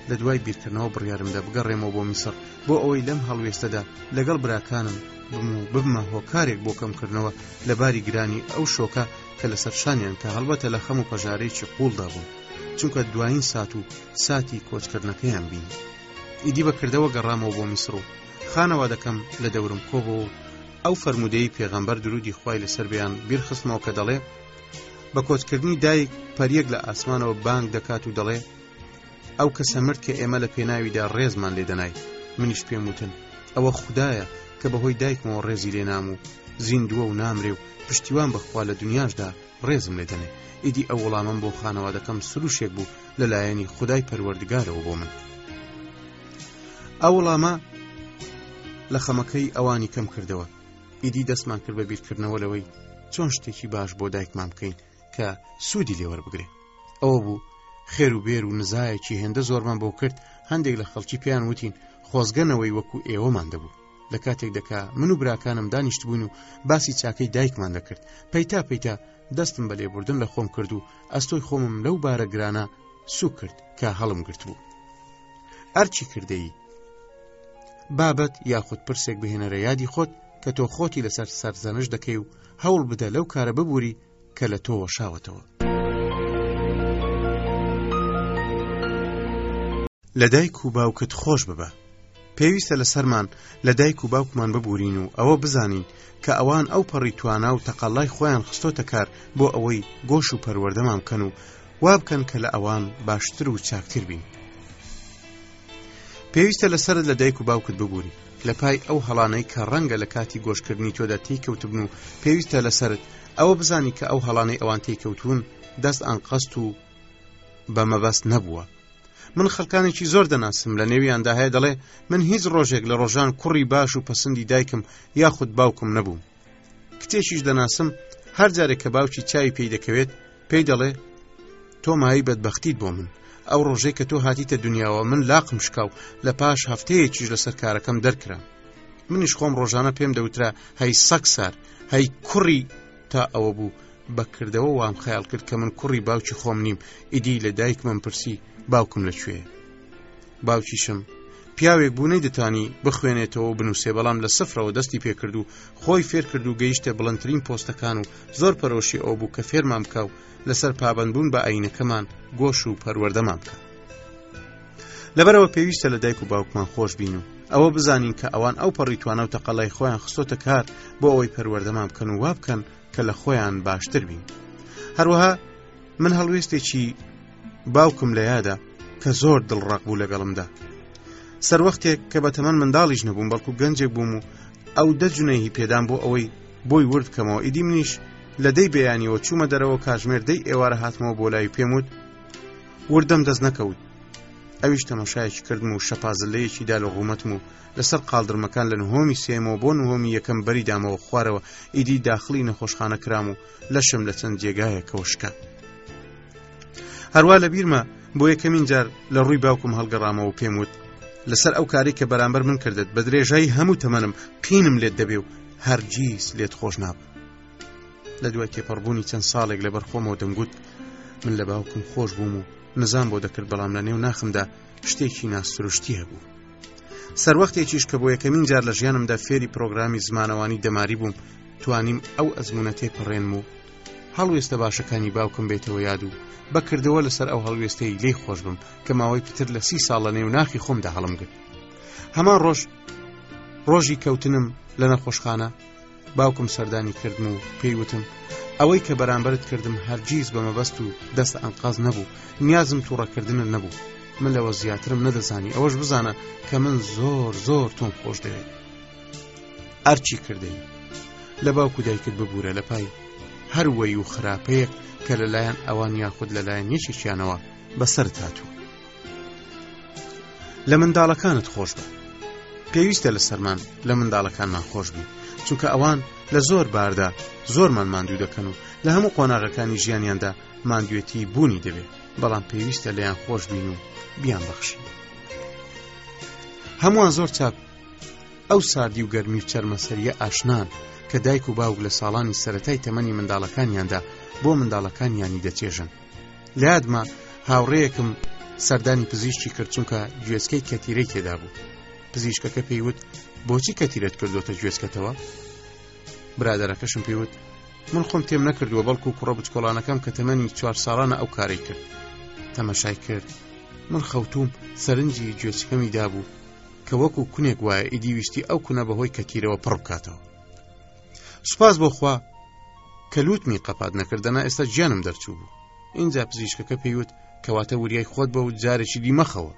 لە دوای بیرکردنەوە بڕیارمدا بگەڕێمەوە بۆ میسر بۆ ئەوەی لەم هەڵوێستەدا لەگەڵ براکانم بم و ببمە هۆکارێک بۆ کەمکردنەوە لە باری گرانی ئەو شۆکە کە لەسەر شانیان کە هەڵبەتە لە خەم و پەژارێکی قوڵدا بوون چونکە دوایین سات و ساتی کۆچکردنەکەیان بینی ئیدی بەکردەوە گەڕامەوە بۆ میسر و خانەوادەکەم لە دەورم کۆبوو و ئەو فەرموودەی پێغەمبەر درودی خوای لەسەر بیان بیرخستمەوە کە دەڵێ بە کۆچکردنی دایک پەریەک لە ئاسمانەوە بانگ دەکات و دەڵێ ئەو کەسە مرد کە ئێمە لە پێناویدا ڕێزمان لێدەنای منیش پێم وتن ئەوە خدایە کە بەهۆی دایکمەوە ڕێزی لێنام و زیندووە و نامرێ و پشتیوان بەخوا لە دنیاشدا ڕێزم لێ دەنێ ئیدی ئەو وەڵامەم بۆ خانەوادەکەم سروشێک بوو لە لایەنی خدای پەروەردگارەوە بۆ من ئەو وەڵامە لە خەمەکەی ئەوانی کەم کردەوە ئیدی دەستمان کرد بە بیرکردنەوە لەوەی چۆن شتێکی باش بۆ دایکمان بکەین کە سوودی لێوەربگرێ ئەوە بوو خێر و بێر و نزایەکی هێندە زۆرمان بۆ کرد هەندێک لە خەڵکی پێیان وتین خۆزگەنەوەی وەکو ئێوەمان دەبوو لە کاتێک دەکا من و براکانم دانیشتبوون و باسی چاکەی دایکمان دەکرد پەیتا پەیتا دەستم بە لێبوردن لە خۆم کرد و ئەستۆی خۆمم لەو بارە گرانە سوک کرد کە هەڵم گرت بوو ئەرچی کردەی بابەت یاخود پرسێک بهێنەرە یادی خۆت کە تۆ خۆتی لەسەر سەرزەنش دەکەی و هەوڵ بدە لەو کارە ببووری کە لە تۆ وەشاوەتەوە. لە دایک و باوکت خۆش ببە. پێویستە لە سەرمان لە دایک و باوکمان ببورین و ئەوە بزانین کە ئەوان ئەو پەڕی توانا و تەقەلای خۆیان خستۆتە کار بۆ ئەوەی گۆش و پەروەردەمان بکەن و وابکەن کە لە ئەوان باشتر و چاکتر بین. پێویستە لە سەرت لە دایک و باوکت ببوری. لە پای ئەو هەڵانەی کە ڕەنگە لە کاتی گۆشکردنی تۆدا تێی کەوتبن و پێویستە لەسرت ئەوە بزانی کە ئەو هەڵانەی ئەوان تێی کەوتون دەست ئەنقەست و بە مەبەست نەبووە من خەکانێکی زۆر دەناسم لە نێویاندا هەیە دەڵێ من هیچ ڕۆژێک لە ڕۆژان کوڕی باش و پسندی دایکم یاخود باوکم نەبووم کچێکیش دەناسم هەر جارێک کە باوکی چاوی پێی دەکەوێت پێی دەڵێ تۆ ماوی بەدبختیت بۆ من ئەو ڕۆژەی کە تۆ هاتیتە دنیاوە من لاقم شکاو لە پاش هەفتەیەکیش لەسەر کارەکەم دەرکرا منیش خۆم ڕۆژانە پێم دەوترا هەی سەک سار هەی کوڕی تا ئەوە بوو بەکردەوە وام خەیاڵ کرد کە من کوڕی باوکی خۆم نیم ئیدی لە دایکمم پرسی باوکم لەکوێ باوکیشم پیاوێک بوو نەیدەتانی بخوێنێتەوە و بنووسێ بەڵام لە سفرەوە دەستی پێکرد و خۆی فێرکرد و گەیشتە بڵندترین پۆستەکان و زۆر پەرۆشی ئەو بوو کە فێرمان بکە و لەسەر پابندبوون بە ئاینەکەمان گۆش و پەروەردەمان بکە لەبەرەوە پێویستە لە دایک و باوکمان خۆش بین و ئەوە بزانین کە ئەوان ئەو پەڕی توانە و تەقەلای خۆیان خستۆتە کار بۆ ئەوەی پەروەردەمان بکەن و وابکەن کە لە خۆیان باشتر بین هەروەها من هەڵوێستێکی باوکم لە یادە کە زۆر دڵڕق بوو لەگەڵمدا سەروەختێک کە بە تەمەەن منداڵیش نەبووم بەڵکو گەنجێک بووم و ئەو دە جنەیهی پێدان بۆ ئەوەی بۆی ورد کەمەوە ئیدی منیش لە دەی بەیانیەوە چوومە دەرەوە کاژمێر دەی ئێوارە هاتمەوە بۆ لای پێم وت وردەم دەست نەکەوت ئەویش تەمەشایەکی کردم و شەپازلەیەکی دا لە ڕوومەتم و لەسەر قالدرمەکان لە نهۆمی سێمەوە بۆ نهۆمی یەکەم بەری دامەوە خوارەوە ئیدی داخلی نەخۆشخانە کرام و لەشم لە چەند جێگایەکەوە شکان. هەروا لە بیرمە بۆ یەکەمین جار لە ڕووی باوکم هەڵگەڕامەوە پێم وت لەسەر ئەو کاری کە بەرامبەر من کردت بە درێژایی هەموو تەمەنم قینم لێت دەبێ و هەرگیز لێت خۆش نابم لە دوای تێپەڕبوونی چەند ساڵێک لە بەرخۆمەوە دەمگوت من لە باوکم خۆش بووم و نزان بۆ دەکرد بەڵام لە نێو ناخمدا شتێکی ناسروشتی هەبوو سەروەختێکیش کە بۆ یەکەمین جار لە ژیانمدا فێری پرۆگرامی زمانەوانی دەماری بووم توانیم ئەو ئەزمونەتەی پەڕێنم و هەڵوێستە باشەکانی باوکم بێتەوە یاد و بەکردەوە لەسەر ئەو هەڵوێستەی لی خۆش بم کە ماوەی پتر لە سی ساڵە نێو ناخی خۆمدا هەڵم گرت هەمان ڕۆژ ڕۆژی کەوتنم لە نەخۆشخانە باوکم سەردانی کردم و پێیوتم ئەوەی کە بەرامبرت کردم هەرگیز بە مەبەست و دەست ئەنقاز نەبوو نیازم تووڕەکردنت نەبوو من لەوە زیاترم نەدەزانی ئەوەش بزانە کە من زۆر زۆر تۆم خۆش دەوێت ئەرچی کردەی لە باوکو دایکت ببوورە لە پای هەر وەی و خراپەیەک کە لەلایەن ئەوان یاخود لەلایەن یەکێکیانەوە بەسەرت هاتوو لە منداڵەکانت خۆش بە پێویستە لە سەرمان لە منداڵەکانمان خۆش بین چونکە ئەوان لە زۆر باردا زۆرمان ماندوو دەکەن و لە هەموو قۆناغەکانی ژیانیاندا ماندوێتی بوونی دەبێت بەڵام پێویستە لەیان خۆش بین و بیان بەخشین هەمووان زۆر چاک ئەو ساردی و گەرمی و چەرمەسەریە ئاشنان کە دایک و باوک لە ساڵانی سەتای تەمەنی منداڵەکانیاندا بۆ منداڵەکانیانی دەچێژن لادما هاوڕەیەکم سەردانی پزیشکی کرد چونکە گوێسکەی کەتیرەی تێدا بوو پزیشکەکە پێیوت بۆچی کەتیرت کردوتە گوێسکەتەوە برادەرەکەشم پێوت من خۆم تێم نەکردووە بەڵکو کوڕە بچکۆڵانەکەم کە تەمەنی چوار ساڵانە ئەو کارەی کرد تەمەشای کرد من خەوتوم سەرنجی گوێچکەمی دابوو کە وەکو کونێک وایە ئیدی ویستی ئەو کونە بەهۆی کەتیرەوە پڕ بکاتەوە سوپاس بۆخوا کە لوتمی قەپات نەکردەنا ئێستا گیانم دەرچوو بوو اینجا پزیشکەکە پێیوت کەواتە وریای خۆت بە و جارێکی دیمەخەوە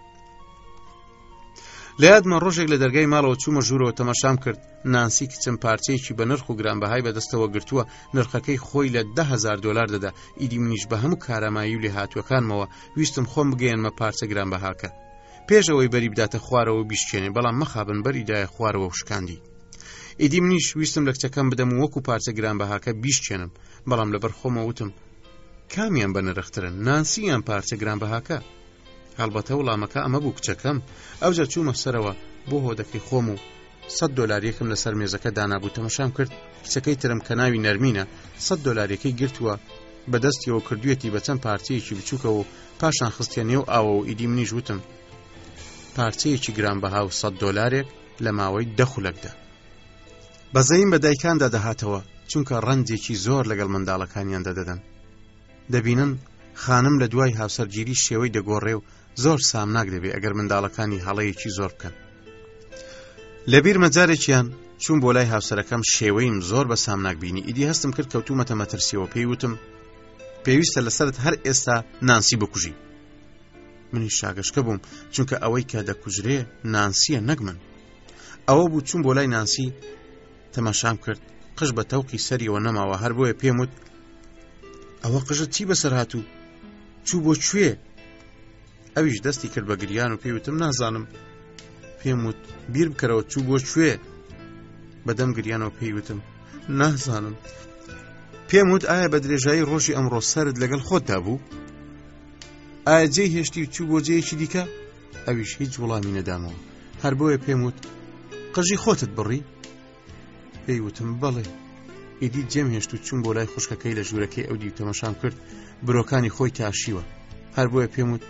لە یادمە ڕۆژێک لە دەرگای ماڵەوە چوومە ژوورەوە تەماشام کرد نانسی کچم پارچەیەکی بە نرخ و گرانبەهای بەدەستەوە گرتووە نرخەکەی خۆی لە دههزار دلار دەدا ئیدی منیش بە هەموو کارەمایی و لێهاتوەکانمەوە ویستم خۆم بگەیەنمە پارچە گرانبەهاکە پێش ئەوەی بەری بداتە خوارەوە بیشکێنێ بەڵام مەخابن بەری دایە خوارەوە و شکاندی ئیدی منیش ویستم لە کچەکەم بدەم و وەکو پارچە گرانبەهاکە بیشکێنم بەڵام لەبەر خۆمە وتم کامیان بە نرخترن نانسییان پارچە گرانبەهاکە هەڵبەتە وڵامەکە ئەمە بوو کچەکەم ئەوجا چوومە سەرەوە بۆ هۆدەکەی خۆم و سەد دۆلاریەکم لەسەر مێزەکە دانابوو تەمەشام کرد کچەکەی ترم کە ناوی نەرمینە سەد دۆلاریەکەی گرتووە بەدەستیەوە کردوێتی بە چەند پارچەیەکی بچووکەوە و پاشان خستە نێو ئاوە و ئیدی منیش وتم پارچەیەکی گران بەها و سەد دۆلارێک لە ماوەی دەخولەکدا بەزەیم بە دایکاندا دەهاتەوە چونکە ڕەنجێکی زۆر لەگەڵ منداڵەکانیاندا دەدەن دەبینن خانم لە دوای هاوسەرگیری شێوەی دەگۆڕێ و زۆر سامناک دەبێ ئەگەر منداڵەکانی هەڵەیەکی زۆر بکەن لەبیر مەجارێکیان چوون بۆ لای هاوسەرەکەم شێوەیم زۆر بە سامناک بینی ئیدی هەستم کرد کەوتومەتە مەترسیەوە پێی وتم پێویستە لەسرت هەر ئێستا نانسی بکوژی منی شاگەشکە بووم چونکە ئەوەی کە دەکوژرێ نانسیە نەک من ئەوە بوو چوون بۆ لای نانسی تەماشام کرد قژ بە تەوقی سەریەوە نەماوە هەر بۆیە پێم وت ئەوە قژت چی بەسەر هاتوو چوو بۆ کوێ ئەویش دەستی کرد بە گریان و پێوتم نازانم پێم وت بیر بکەرەوە چوو بۆ کوێ بەدەم گریانەوە پێیوتم نازانم پێم وت ئایا بە درێژایی ڕۆژی ئەمڕۆ سرد لەگەڵ خۆتدا بوو ئاجێ هێشتی و چوو بۆ جەیەکی دیکە ئەویش هیچ وڵامی نەدامەوە هەر بۆیە پێم وت قژی خۆتت بڕی پێی وتم بەڵێ ئیدی جێم هێشت و چوون بۆ لای خوشکەکەی لە ژوورەکەی ئەو دیو تەمەشام کرد برۆکانی خۆی تاشیوە هەر بۆیە پێم وت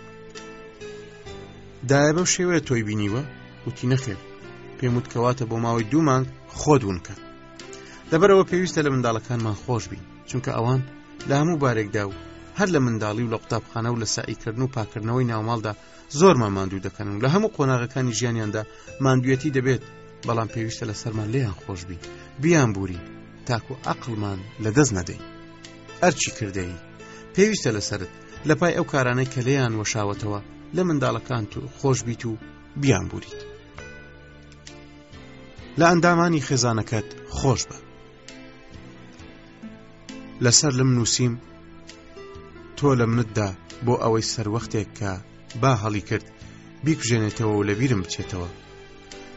دایە بەم شێوەیە تۆی بینیوە وتی نەخێر پێم وت کەواتە بۆ ماوەی دوو مانگ خۆت ونکە لەبەرەوە پێویستە لە منداڵەکانمان خۆش بین چونکە ئەوان لە هەموو بارێکدا و هەر لە منداڵی و لە قوتابخانە و لە سعیکردن و پاکردنەوەی ناوماڵدا زۆر ماماندوو دەکەن و لە هەموو قۆناغەکانی ژیانیاندا ماندویەتی دەبێت بەڵام پێویستە لە سەرمان لێیان خۆش بین بیان بووری تاکو ئەقلمان لە دەست نەدەین ئەرچی کردەیی پێویستە لەسرت لە پای ئەو کارانەی کە لێیان وەشاوەتەوە لە منداڵەکان و خۆش بیت و بیان بوریت لە ئەندامانی خێزانەکەت خۆش بە لەسەر لم نووسیم تۆ لە منتدا بۆ ئەوەی سەروەختێک کە با هەڵی کرد بیکوژێنێتەوە و لەبیرم بچێتەوە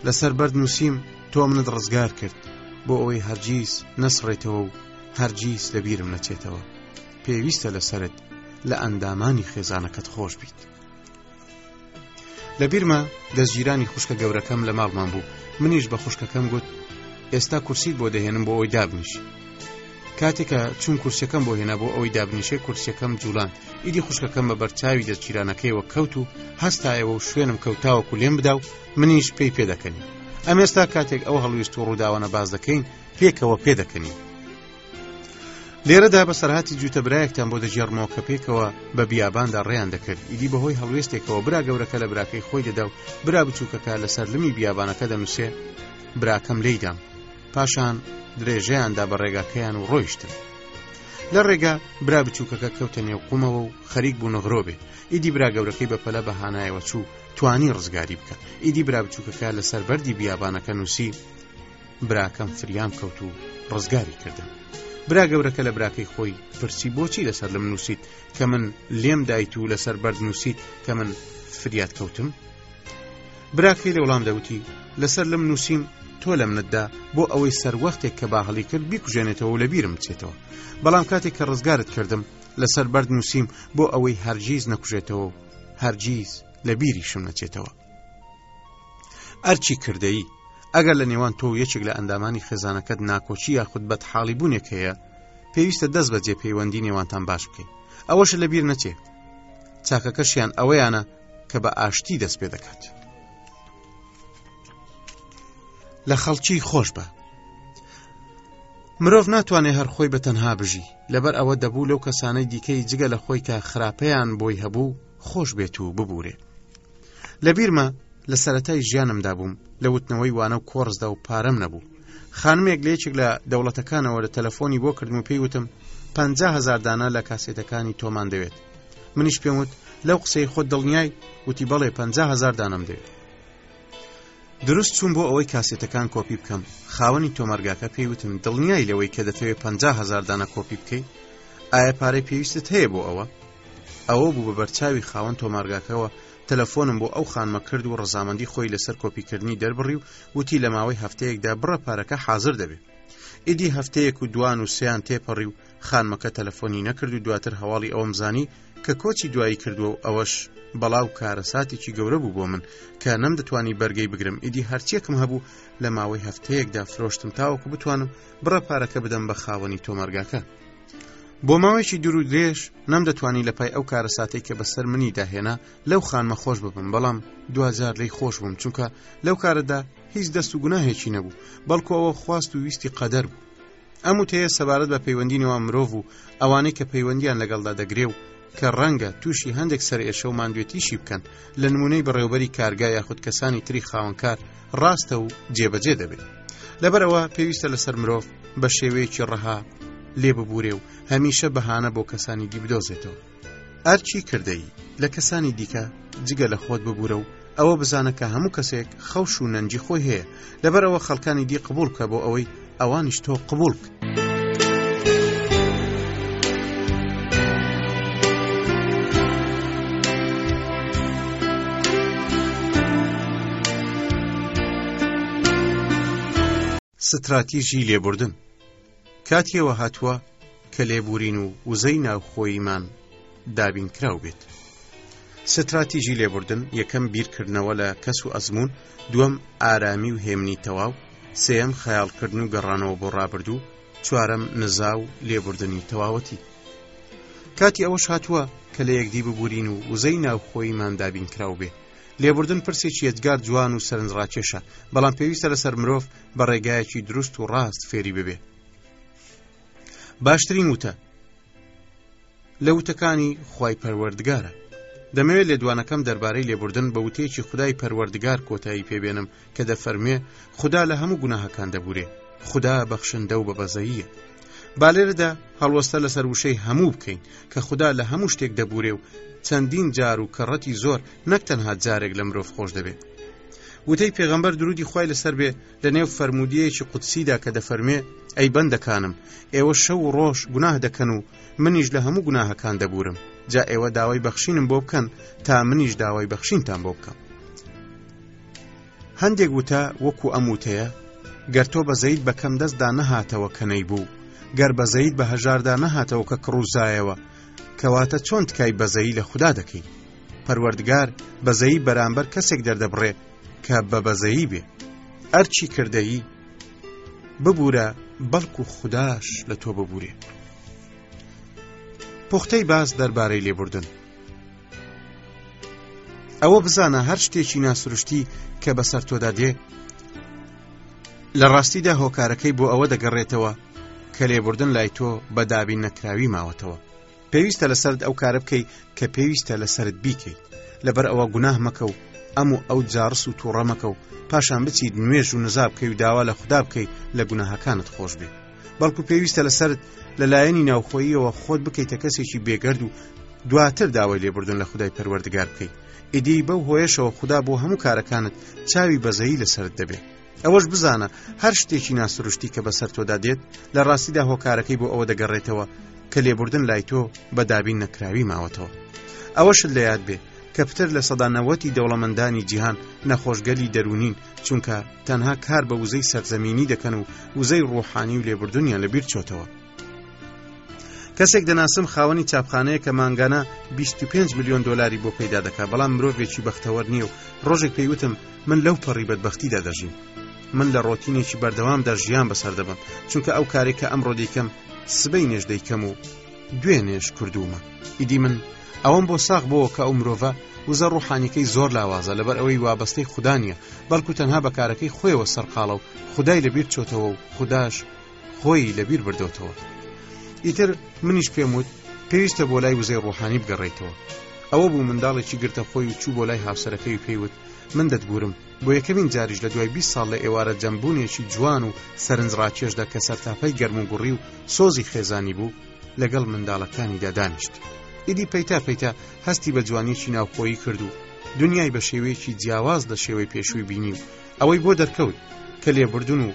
لەسەر بەرد نووسیم تۆ منت ڕزگار کرد بۆ ئەوەی هەرگیز نەسڕێتەوە و هەرگیز لەبیرم نەچێتەوە پێویستە لەسرت لە ئەندامانی خێزانەکەت خۆش بیت لە بیرمە دەستگیرانی خوشکە گەورەکەم لە ماڵمان بوو منیش بە خوشکەکەم گوت ئێستا کورسیت بۆ دەهێنم بۆ ئەوی دابنیش کاتێکە چون کورسەکەم بۆ هێنا بۆ ئەوەی دابنیشێ کورسەکەم جوولان ئیدی خوشکەکەم بە بەرچاوی دەستگیرانەکەیەوە کەوت و هەستایەوە و شوێنم کەوتاوەکو لێم بدا و منیش پێی پێدەکەنی ئەمێستا کاتێک ئەو هەڵویست و ڕووداوانە باز دەکەین پێکەوە پێدەکەنی لێرەدا بەسەرهاتی جووتە برایەکتان بۆ دەژێڕمەوە کە پێکەوە بە بیاباندا ڕێیان دەکرد ئیدی بەهۆی هەڵوێستێکەوە برا گەورەکە لە براکەی خۆی دەدا و برا بچووکەکە لەسەر لمی بیابانەکە دەنووسێ براکەم لێیدام پاشان درێژەیاندا بە ڕێگاکەیان و ڕۆیشتن لە ڕێگا برا بچووکەکە کەوتە نێو قومەوە و خەریک بوو نغرۆبێ ئیدی برا گەورەکەی بەپەلە بە هانایەوە چوو توانی ڕزگاری بکە ئیدی برا بچووکەکە لەسەر بەری بیابانەکە نووسی براکەم فریام کەوت و ڕزگاری کردم برا گەورەکە لە براکەی خۆی پرسی بۆچی لەسەر لەم نووسیت کە من لێم دایت و لەسەر بەرد نووسیت کە من فریاد کەوتم براکەی لە وڵام دەوتی لەسەر لەم نووسیم تۆ لە منتدا بۆ ئەوەی سەروەختێک کە باهڵی کرد بیکوژێنێتەوە لە بیرم بچێتەوە بەڵام کاتێک کە ڕزگارت کردم لەسەر بەرد نووسیم بۆ ئەوەی هەرگیز نەکوژێتەوە هەرگیز لە بیریشم نەچێتەوە ئەرکی کردەیی ئەگەر لە نێوان تۆ و یەکێک لە ئەندامانی خێزانەکەت ناکۆچی یاخود بەدحاڵی بوونێک هەیە پێویستە دەست بەجێ پەیوەندی نێوانتان باش بکەیت ئەوەش لە بیر نەچێ چاکەکەشیان ئەوەیانە کە بە ئاشتی دەست پێ دەکات لە خەڵکی خۆش بە مرۆڤ ناتوانێ هەر خۆی بە تەنها بژی لەبەر ئەوە دەبوو لەو کەسانەی دیکەی جگە لە خۆی کە خراپەیان بۆی هەبوو خۆش بێت و ببورێ لە بیرمە لە سەتای ژیانمدا بووم لە وتنەوەی وانە و کۆرسدا و پارەم نەبوو خانمێک لێچێک لە دەوڵەتەکانەوە لە تەلەفۆنی بۆ کردم و پێیوتم پ هزار دانە لە کاسێتەکانی تۆمان دەوێت منیش پێم وت لەو قسەی خۆ دڵنیای وتی بەڵێ پ هزار دانم دەوێت دروست چووم بۆ ئەوەی کاسێتەکان کۆپی بکەم خاوەنی تۆمارگاکە پێی وتم دڵنیای لەوەی کە دەتەوێت پ هزار دانە کۆپی بکەیت ئایا پارەی پێویستت هەیە بۆ ئەوە ئەوە بوو بە بەرچاوی خاوەن تۆمارگاکەەوە تەلەفۆنم بۆ ئەو خانمە کرد و ڕزامەندی خۆی لەسەر کۆپیکردنی دەربڕی و وتی لە ماوەی هەفتەیەکدا بڕە پارەکە حازر دەبێت ئیدی هەفتەیەک و دوان و سیان تێپەڕی و خانمەکە تەلەفۆنی نەکرد و دواتر هەواڵی ئەوەم زانی کە کۆچی دوایی کردووە و ئەوەش بەڵاو کارەساتێکی گەورە بوو بۆ من کە نەم دەتوانی بەرگەی بگرم ئیدی هەرچێکم هەبوو لە ماوەی هەفتەیەکدا فرۆشتم تاوەکو بتوانم بڕە پارەکە بدەم بە خاوەنی تۆمەرگاکە بۆ ماوەیەکی دوور و درێژ نەم دەتوانی لە پای ئەو کارەساتەی کە بەسەر منی داهێنا لەو خانمە خۆش ببم بەڵام دوجار لی خۆش بووم چونکە لەو کارەدا هیچ دەست و گوناهێکی نەبوو بەڵکو ئەوە خواست و ویستی قەدەر بوو ئەم وتەیە سەبارەت بە پەیوەندی نێوان مرۆڤ و ئەوانەی کە پەیوەندیان لەگەڵدا دەگرێ و کە ڕەنگە تووشی هەندێک سەر ئێشە و ماندوێتیشی بکەن لە نمونەی بەڕێوبەری کارگا یاخود کەسانی تری خاوەنکار ڕاستە و جێبەجێ دەبێت لەبەرەوە پێویستە لەسەر مرۆڤ بە شێوەیەکی ڕەها لێ ببورێ و هەمیشە بەهانە بۆ کەسانی دی بدۆزێتەوە ئەرکی کردەیی، لە کەسانی دیکە جگە لە خۆت ببوورە و ئەوە بزانە کە هەموو کەسێک خەوش و نەنجی خۆی هەیە لەبەرەوە خەڵکانی دی قبول بکە بۆ ئەوەی ئەوانیش تۆ قبول بکە. ستراتیژی لێبوردن کاتیەوە هاتووە کە لێبورین و وزەی ناوخۆییمان دابینکراو بێت. ستراتیژی لێبوردن یەکەم بیرکردنەوە لە کەس و ئەزمون، دووەم ئارامی و هێمنی تەواو، سێەم خەیاڵکردن و گەڕانەوە بۆ ڕابردوو، چوارەم نزا و لێبوردنی تەواوەتی. کاتی ئەوەش هاتووە کە لە یەکدی ببورین و وزەی ناوخۆییمان دابینکراو بێ لێبوردن پرسێکی یەجگار جوان و سەرنجڕاکێشە، بەڵام پێویستە لەسەر مرۆڤ بە ڕێگایەکی دروست و ڕاست فێری ببێ. باشترین وتە لە وتەکانی خی پەروەردگارە. دەمەوێت لێدوانەکەم دەربارەی لێبوردن بە وتەیەکی خدای پەروەردگار کۆتایی پێبێنم کە دەفەرموێ خدا لە هەموو گوناهەکان دەبورێ خدا بەخشندە و بە بەزەییە بالێرەدا هەڵوەستە لەسەر وشەی هەموو بکەین کە خدا لە هەموو شتێک دەبورێ و چەندین جار و کەڕەتی زۆر نەک تەنها جارێک لە مرۆڤ خۆش دەبێت وتەی پێغەمبەر درودی خی لەسەر بێ لە نێو فەرمودیەکی قوتسیدا کە دەفەرمێ ئەی بەندەکانم ئێوە شەو و ڕۆژ گوناه دەکەن و منیش لە هەموو گوناهەکان دەبورم جا ئێوە داوای بەخشینم بۆ بکەن تا منیش داوای بەخشینتان بۆ بکەم هەندێک وتە وەکو ئەم وتەیە گەر تۆ بە زەید بە کەم دەستدا نەهاتەوە کە نەیبوو گەر بە زەید بە هەژاردا نەهاتەوە کە کڕوزایەوە کەواتە چۆن تکای بەزەیی لە خوددا دەکەی پەروەردگار بەزەیی بەرامبەر کەسێک دەردەبڕێ کە بە بەزەیی بێ ئەرچی کردەیی ببوورە بەڵکو خودداش لە تۆ ببوورێ پوختەی باس دەربارەی لێبوردن ئەوە بزانە هەر شتێکی ناسروشتی کە بەسەر تۆدا دێ لە ڕاستیدا هۆکارەکەی بۆ ئەوە دەگەڕێتەوە کە لێبوردن لای تۆ بە دابین نەکراوی ماوەتەوە پێویستە لەسرد ئەو کارە بکەیت کە پێویستە لەسرد بیکەیت لەبەر ئەوە گوناه مەکە و ئەم و ئەو جاڕس و تووڕەمەکە و پاشان بچیت نوێژ و نزاب بکەی و داوا لە خوددا بکەیت لە گوناهەکانت خۆش بێت بەڵکو پێویستە لەسرد لە لایەنی ناوخۆییەوە خۆت بکەیتە کەسێکی بێگەرد و دواتر داوای لێبوردن لە خودای پەروەردگار بکەیت ئیدی بەو هۆیشەوە خوددا بۆ هەموو کارەکانت چاوی بەزەیی لەسرد دەبێت ئەوەش بزانە هەر شتێکی ناسروشتی کە بەسەر تۆدا دێت لە ڕاستیدا هۆکارەکەی بۆ ئەوە دەگەڕێتەوە کە لێبوردن لای تۆ بە دابین نەکراوی ماوەتەوە ئەوەشت لە یاد بێ کە پتر لە سەدانەوەتی دەوڵەمەندانی جیهان نەخۆشگەلی دەرونین چونکە تەنها کار بە وزەی سەرزەمینی دەکەن و وزەی ڕۆحانی و لێبوردنیان لەبیر چۆتەوە کەسێک دەناسم خاوەنی چاپخانەیە کە مانگانە 25 میلیۆن دلاری بۆ پەیدا دەکا بەڵام مرۆڤێکی بەختەوەر نییە و ڕۆژێک پێیوتم من لەو پەڕی بەدبختیدا دەژیم من لە ڕۆتینێکی بەردەوامدا ژیان بەسەر دەبم چونکە ئەو کارێکە ئەمڕۆ دیکەم سبەی نێژدەیکەم و دوێنێش کردوومە ئیدی من ئەوەم بۆ ساغ بۆ کە ئەو مرۆڤە وزە ڕوحانیەکەی زۆر لاوازە لەبەر ئەوەی وابەستەی خوددانە بەڵکو تەنها بەکارەکەی خۆیەوە سەرقاڵە و خدای لەبیر چۆتەوە و خودداش خۆی لەبیر بردۆتەوە ئیتر منیش پێم وت پێویستە بۆ لای وزەی ڕوحانی بگەڕێیتەوە ئەوە بوو منداڵێکی گرتە خۆی و چوو بۆ لای هاوسەرەکەی پێیوت من دەتگورم بۆ یەکەمین جاریش لە دوای بیست ساڵ لە ئێوارە جەم بوونێکی جوان و سەرنج ڕاکێشدا کە سەرتاپای گەرم و گوڕی و سۆزی خێزانی بوو لەگەڵ منداڵەکانیدا دانیشت ئیدی پەیتا پەیتا هەستی بە جوانیەکی ناوخۆیی کرد و دنیای بە شێوەیەکی جیاواز لە شێوەی پێشووی بینی و ئەوەی بۆ دەرکەوت کە لێبوردن و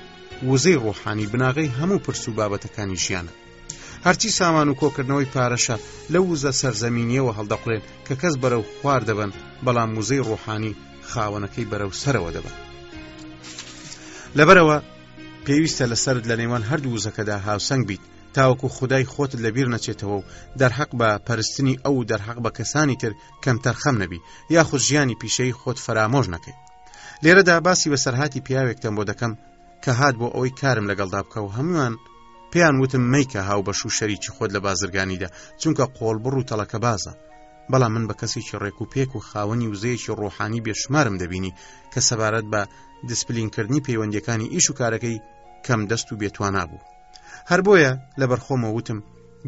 وزەی ڕۆحانی بناغەی هەموو پرس و بابەتەکانی ژیانە هەرچی سامان و کۆکردنەوەی پارەشە لە وزە سەرزەمینیەوە هەڵدەقولێن کە کەس بەرەو خوار دەبن بەڵام وزەی ڕۆحانی خاوەنەکەی بەرەو سەرەوە دەبن لەبەرەوە پێویستە لەسرد لە نێوان هەردوو وزەکەدا هاوسەنگ بیت تاوەکو خدای خۆت لەبیر نەچێتەوە و دەرحەق بە پەرستنی ئەو دەرحەق بە کەسانی تر کەم تەرخەم نەبی یاخود ژیانی پیشەی خۆت فەرامۆش نەکەیت لێرەدا باسی بەسەرهاتی پیاوێکتەم بۆ دەکەم کە هات بۆ ئەوەی کارم لەگەڵدا بکە و هەمووان پێیان وتم مەیکە هاو بەش و شەریکی خۆت لە بازرگانیدا چونکە قۆڵ بڕ و تەڵەکە بازە بەڵام من بە کەسێکی ڕێک و پێک و خاوەنی وزەیەکی ڕۆحانی بێشمارم دەبینی کە سەبارەت بە دیسپلینکردنی پەیوەندەکانی ئیش و کارەکەی کەم دەست و بێتوانا بوو هەر بۆیە لەبەرخۆمە وتم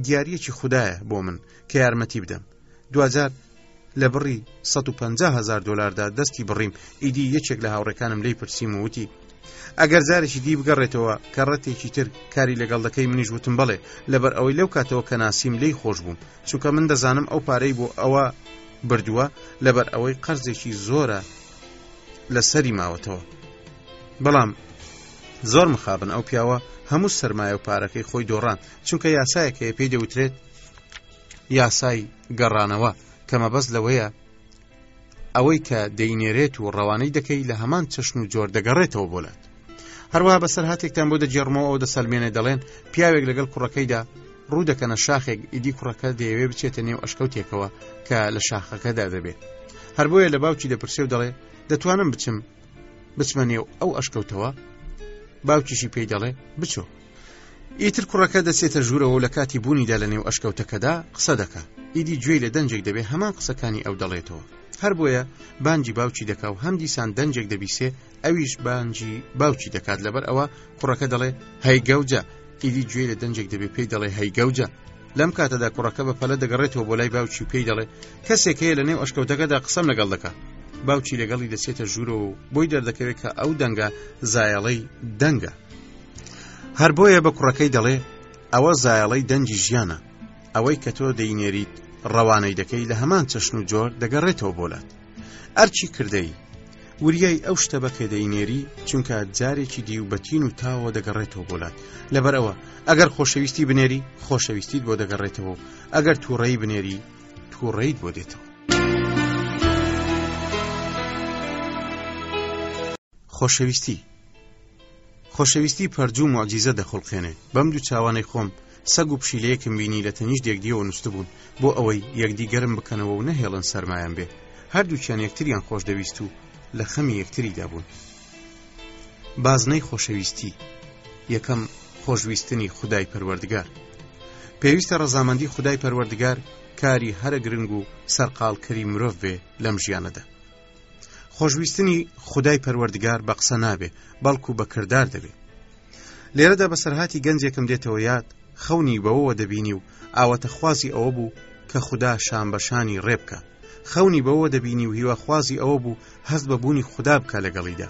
دیارەکی خوددایە بۆ من کە یارمەتی بدەم دواجار لە بڕی 150 هزار دلاردا دەستی بڕیم ئیدی یەکێک لە هاوڕێکانم لی پرسییم وتی ئەگەر جارێکی دی بگەڕێتەوە کە ڕەتێکی تر کاری لەگەڵ دەکەی منیش وتم بڵێ لەبەر ئەوەی لەو کاتەوە کە ناسییم لی خۆش بووم چونکە من دەزانم ئەو پارەی بۆ ئەوە بردووە لەبەر ئەوەی قەرزێکی زۆرە لە سەری ماوەتەوە بەڵام زۆر مخابن ئەو پیاوە هەموو سرمایە و پارەکەی خۆی دۆڕان چونکە یاسایەکەیە پێی دەوترێت یاسای گەڕانەوە کە مەبەست لەوەیە ئەوەی کە دەینێرێت و ڕەوانەی دەکەی لە هەمان چەشن و جۆر دەگەڕێتەوە بۆلات هەروە بەسەر هاتێکتان بۆ دەجێڕمەوە ئەو دەسەلمێنە دەڵێن پیاوێک لەگەڵ کوڕەکەیدا ڕوو دەکەنە شاخێک ئیدی کوڕەکە دەیەوێ بچێتە نێو ئەشکەوتێکەوە کە لە شاخەکەدا دەبێت هەر بۆیە لە باوکی دەپرسێ و دەڵێ دەتوانم بچم بچمە نێو ئەو ئەشکەوتەوە باوکیشی پێی دەڵێ بچۆ ئیتر کوڕەکە دەچێتە ژوورەوە و لە کاتی بوونیدا لە نێو ئەشکەوتەکەدا قسە دەکا ئیدی گوێی لە دەنجێک دەبێ هەمان قسەکانی ئەو دەڵێتەوە هەر بۆیە بانجی باوکی دەکا و هەم دیسان دەنجێک دەبیسێ ئەویش بانجی باوکی دەکات لەبەر ئەوە کوڕەکە دەڵێ هەی گەوجە ئیدی گوێی لە دەنجێک دەبێ پێی دەڵێ هەی گەوجە لەم کاتەدا کوڕەکە بە پەلە دەگەڕێتەوە بۆ لای باوکی و پێی دەڵێ کەسێک هەیە لە نێو ئەشکەوتەکەدا قسەم لەگەڵ دەکا باوکی لەگەڵی دەچێتە ژوورەوە و بۆی دەردەکەوێت کە ئەو دەنگە زایەڵەی دەنگە هەر بۆیە بە کوڕەکەی دەڵێ ئەوە زایەڵەی دەنگی ژیانە ئەوەی کە تۆ دەینێریت ڕەوانەی دەکەی لە هەمان چەشن و جۆر دەگەڕێتەوە بۆلات ئەرچی کردەی وریای ئەو شتە بە پێدەینێری چونکە جارێکی دی و بەتین و تاوە دەگەڕێتەوە بۆلات لەبەرەوە ئەگەر خۆشەویستی بنێری خۆشەویستیت بۆ دەگەڕێتەوە ئەگەر تووڕەی بنێری تووڕیت بۆ دێتەوە خۆشەویستی خۆشەویستی پەرجوو و معجیزە دەخڵقێنێ بەم دوو چاوانەی خۆم سەگ و پشیلەیەکم بینی لە تەنیشت یەکدیەوە نووسبوون بۆ ئەوەی یەکدی گەرم بکەنەوە و نەهێڵن سەرمایان بێ هەردووکیان یەکتریان خۆش دەویست و لە خەمی یەکتریدا بوون بازنەی خۆشەویستی یەکەم خۆشویستنی خدای پەروەردگار پێویستە ڕەزامەندی خدای پەروەردگار کاری هەرە گرنگ و سەرقاڵکەری مرۆڤ بێ لەم ژیانەدا خۆشویستنی خودای پەروەردگار بە قسە نابێ بەڵکو بە کردار دەبێ لێرەدا بەسەرهاتی گەنجێکم دێتەوە یاد خەونی بەوەوە دەبینی و ئاوەتە خوازی ئەوە بوو کە خوددا شان بەشانی ڕێبکە خەونی بەوە دەبینی و هیواخوازی ئەوە بوو هەست بە بوونی خوددا بکە لەگەڵیدا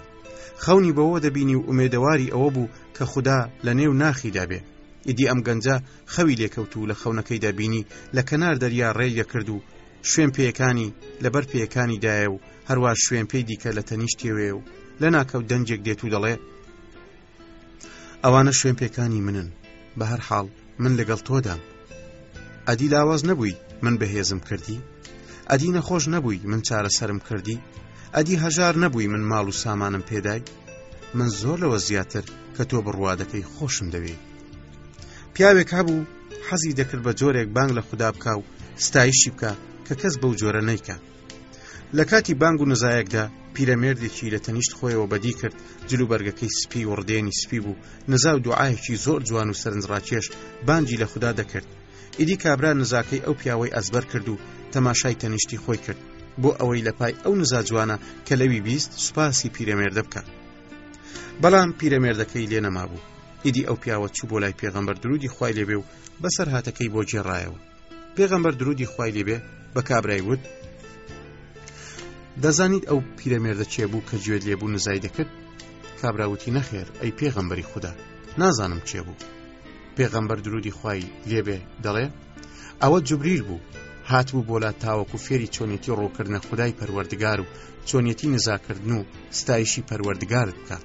خەونی بەوە دەبینی و ئومێدەواری ئەوە بوو کە خوددا لە نێو ناخیدا بێ ئیدی ئەم گەنجە خەوی لێکەوت و لە خەونەکەیدا بینی لە کەنار دەریا ڕێی دەکرد و شوێن پێیەکانی لەبەر پێیەکانی دایە و هەروە شوێن پێی دیکە لە تەنیشتێوێ و لە ناکەوت دەنجێک دێت و دەڵێ ئەوانە شوێن پێکانی منن بە هەر حاڵ من لەگەڵ تۆدام ئەدی لاواز نەبووی من بەهێزم کردی ئەدی نەخۆش نەبووی من چارەسەرم کردی ئەدی هەژار نەبووی من ماڵ و سامانم پێدای من زۆر لەوە زیاتر کە تۆ بڕوادەکەی خۆشم دەوێ پیاوێک هەبوو حەزی دەکرد بە جۆرێک بانگ لە خودا بکا و ستایشی بکا کە کەس بەو جۆرە نەیکا لە کاتی بانگ و نزایەکدا پیرەمێردێکی لە تەنیشت خۆیەوە بەدی کرد جلوبەرگەکەی سپی و ڕدێنی سپی بوو نزا و دوعاەکی زۆر جوان و سەرنجڕاکێش بانگی لە خوددا دەکرد ئیدی کابرا نزاکەی ئەو پیاوەی ئەزبەر کرد و تەماشای تەنیشتی خۆی کرد بۆ ئەوەی لە پای ئەو نزا جوانە کە لەوی بیست سوپاسی پیرەمێردە بکە بەڵام پیرەمێردەکەی لێ نەمابوو ئیدی ئەو پیاوە چوو بۆ لای پێغەمبەر درودی خوای لێبێ و بەسەر هاتەکەی بۆ جێڕایەوە پێغەمبەر درودی خوای لێبێ بە کابرای وت دەزانیت ئەو پیرەمێردە چێ بوو کە گوێت لێبوو نزای دەکرد کابراوتی نەخێر ئەی پێغەمبەری خوددا نازانم چێ بوو پێغەمبەر درودی خوای لێبێ دەڵێ ئەوە جوبریل بوو هاتبوو بۆ لا تاوەکو فێری چۆنیەتی ڕووکردنە خودای پەروەردگار و چۆنیەتی نزاکردن و ستایشی پەروەردگارت بکات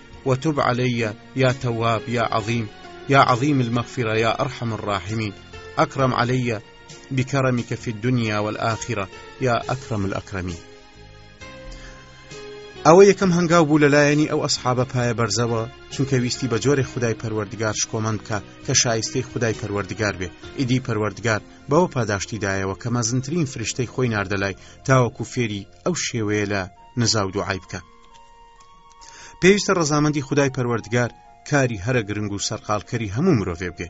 وتب علی یا تواب یا عظیم یا عظیم المغفرە یا ارحم الراحمین اکرم علی بکرمک فی الدنیا والآخرە یا اکرم الاکرمین ئەوە یەکەم هەنگاو بوو لەلایەنی ئەو ئەسحابە پایە بەرزەوە چونکە ویستی بە جۆرێ خدای پەروەردگار شکۆمەند بکە کە شایستەی خدای پەروەردگار بێ ئیدی پەروەردگار بەوە پاداشتی دایەوە کە مەزنترین فریشتەی خۆی ناردەلای تاوەکو فێری ئەو شێوەیە لە نزا و دوعای بکە پێویستە ڕەزامەندی خدای پەروەردگار کاری هەرە گرنگ و سەرقالکەری هەموو مرۆڤێ بگێ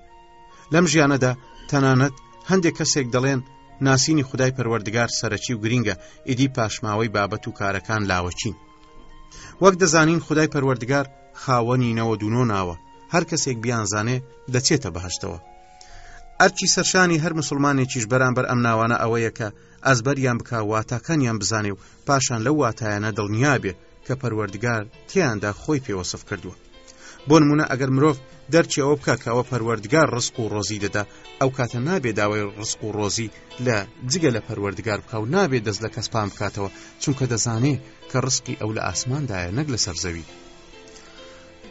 لەم ژیانەدا تەنانەت هەندێک کەسێک دەڵێن ناسینی خدای پەروەردگار سەرەکی و گرینگە ئیدی پاشماوەی بابەت و کارەکان لاوەچین وەک دەزانین خدای پەروەردگار خاوەنی نەوە دوونۆ ناوە هەر کەسێک بیانزانێ دەچێتە بەهشتەوە ئەرچی سەرشانی هەر مسلمانێکیش بەرامبەر ئەم ناوانە ئەوەیە کە ئەزبەریان بک واتاکانیان بزانێ و پاشان لەو واتایانە دڵنیا بێ کە پەروەردگار تیاندا خۆی پێوەسف کردووە بۆ نمونە ئەگەر مرۆڤ دەرچی ئەوە بکە کەەوە پەروەردگار ڕسق و ڕۆزی دەدا ئەو کاتە نابێ داوای ڕسق و ڕۆزی لە جگە لە پەروەردگار بکە و نابێت دەست لە کەس پام بکاتەوە چونکە دەزانێ کە ڕسقی ئەو لە ئاسماندایە نەک لە سەرزەوی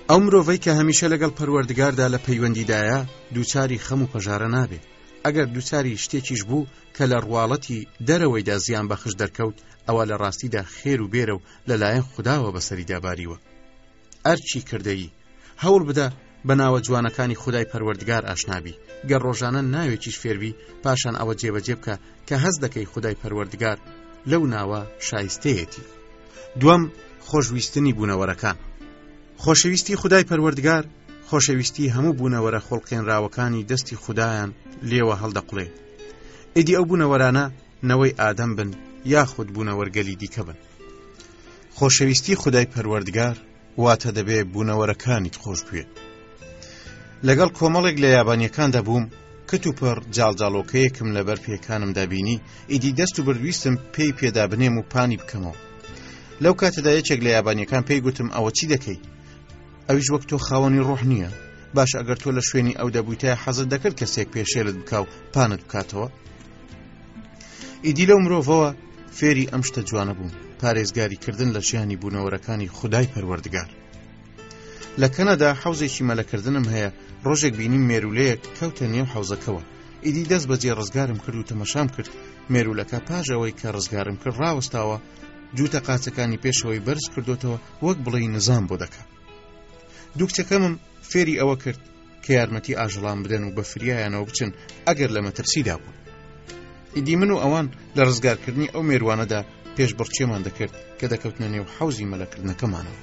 ئەو مرۆڤەی کە هەمیشە لەگەڵ پەروەردگاردا لە پەیوەندیدایە دووچاری خەم و پەژارە نابێت ئەگەر دووچاری شتێکیش بوو کە لە ڕواڵەتی دەرەوەیدا زیان بەخش دەرکەوت ئەوە لە ڕاستیدا خێر و بێرە و لەلایەن خودداوە بەسەریدا باریوە ئەرچی کردەیی هەوڵ بدە بە ناوە جوانەکانی خدای پەروەردگار ئاشنابی گەر ڕۆژانە ناوێکیش فێربی پاشان ئەوە جێبەجێ بکە کە هەز دەکەی خدای پەروەردگار لەو ناوە شایستەیەتی دوم خۆشویستنی بوونەوەرەکان خۆشەویستی خدای پەروەردگار خۆشەویستی هەموو بوونەوەرە خۆڵقێنراوەکانی دەستی خدایان لێوە هەڵدەقڵێ ئیدی ئەو بوونەوەرانە نەوەی ئادەم بن یاخود بوونەوەرگەلی دیکە بن خۆشەویستی خدای پەروەردگار واتە دەبێ بوونەوەرەکانیت خۆش بوێ لەگەڵ کۆمەڵێک لە یابانیەکاندا بووم کت و پڕ جاڵجاڵۆکەیەکم لەبەر پێکانم دابینی ئیدی دەست و بردویستم پێی پێدا بنێم و پانی بکەمەوە لەو کاتەدا یەکێک لە یابانیەکان پێی گوتم ئەوە چی دەکەیت ئەویش وەک تۆ خاوەنی ڕۆح نییە باش ئەگەر تۆ لە شوێنی ئەو دەبوویتای حەزت دەکرد کەسێک پێشێلت بکاو پانت بکاتەوە ئیدی لەو مرۆڤەوە فێری ئەم شتە جوانە بووم پارێزگاری کردن لە ژیانی بوونەوەرەکانی خودای پەروەردگار لە کەنەدا حوزێکی مەلەکردنم هەیە ڕۆژێک بینیم مێرولەیەک کەوتە نێو حوزەکەەوە ئیدی دەست بەجێ ڕزگارم کرد و تەمەشام کرد مێرولەکە پاش ئەوەی کە ڕزگارم کرد ڕاوەستاوە جووتە قاچەکانی پێشەوەی بەرز کردوتەوە وەک بڵێی نزام بۆ دەکا دوو کچەکەمم فێری ئەوە کرد کە یارمەتی ئاژەڵان بدەن و بە فریایانەوە بچن ئەگەر لە مەترسیدا بوون ئیدی من و ئەوان لە ڕزگارکردنی ئەو مێروانەدا پێش بڕچێمان دەکرد کە دەکەوتنە نێو حەوزی مەلەکردنەکەمانەوە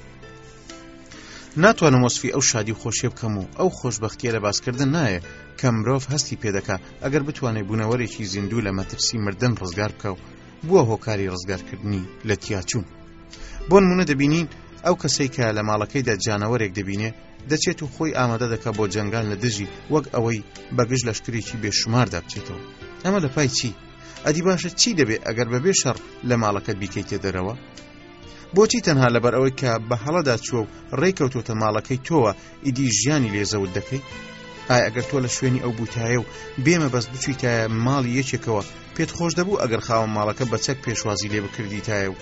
ناتوانم وەسفی ئەو شادی و خۆشیە بکەم و ئەو خۆشببختیە لە باسکردن نایە کە مرۆڤ هەستی پێدەکا ئەگەر بتوانێت بوونەوەرێکی زیندوو لە مەترسی مردن ڕزگار بکە و بووە هۆکاری ڕزگارکردنی لە تیاچوون بۆ نمونە دەبینین ئەو کەسەی کە لە ماڵەکەیدا جانەوەرێک دەبینێ دەچێت و خۆی ئامادە دەکە بۆ جەنگان لە دژی وەک ئەوەی بەگژ لەشکرێکی بێشماردا بچێتەوە ئەمە لە پای چی ئەدی باشە چی دەبێت ئەگەر بەبێ شەڕ لە ماڵەکەت بیکەیتە دەرەوە بۆچی تەنها لەبەر ئەوەی کە بە هەڵەدا چووە و ڕێککەوتوتە ماڵەکەی تۆوە ئیدی ژیانی لێ زەوت دەکەیت ئایا ئەگەر تۆ لە شوێنی ئەو بووتایە و بێمە بەست بچیتە ماڵی یەکێکەوە پێت خۆش دەبوو ئەگەر خاوە ماڵەکە بە چەک پێشوازی لێ بکردیتایە و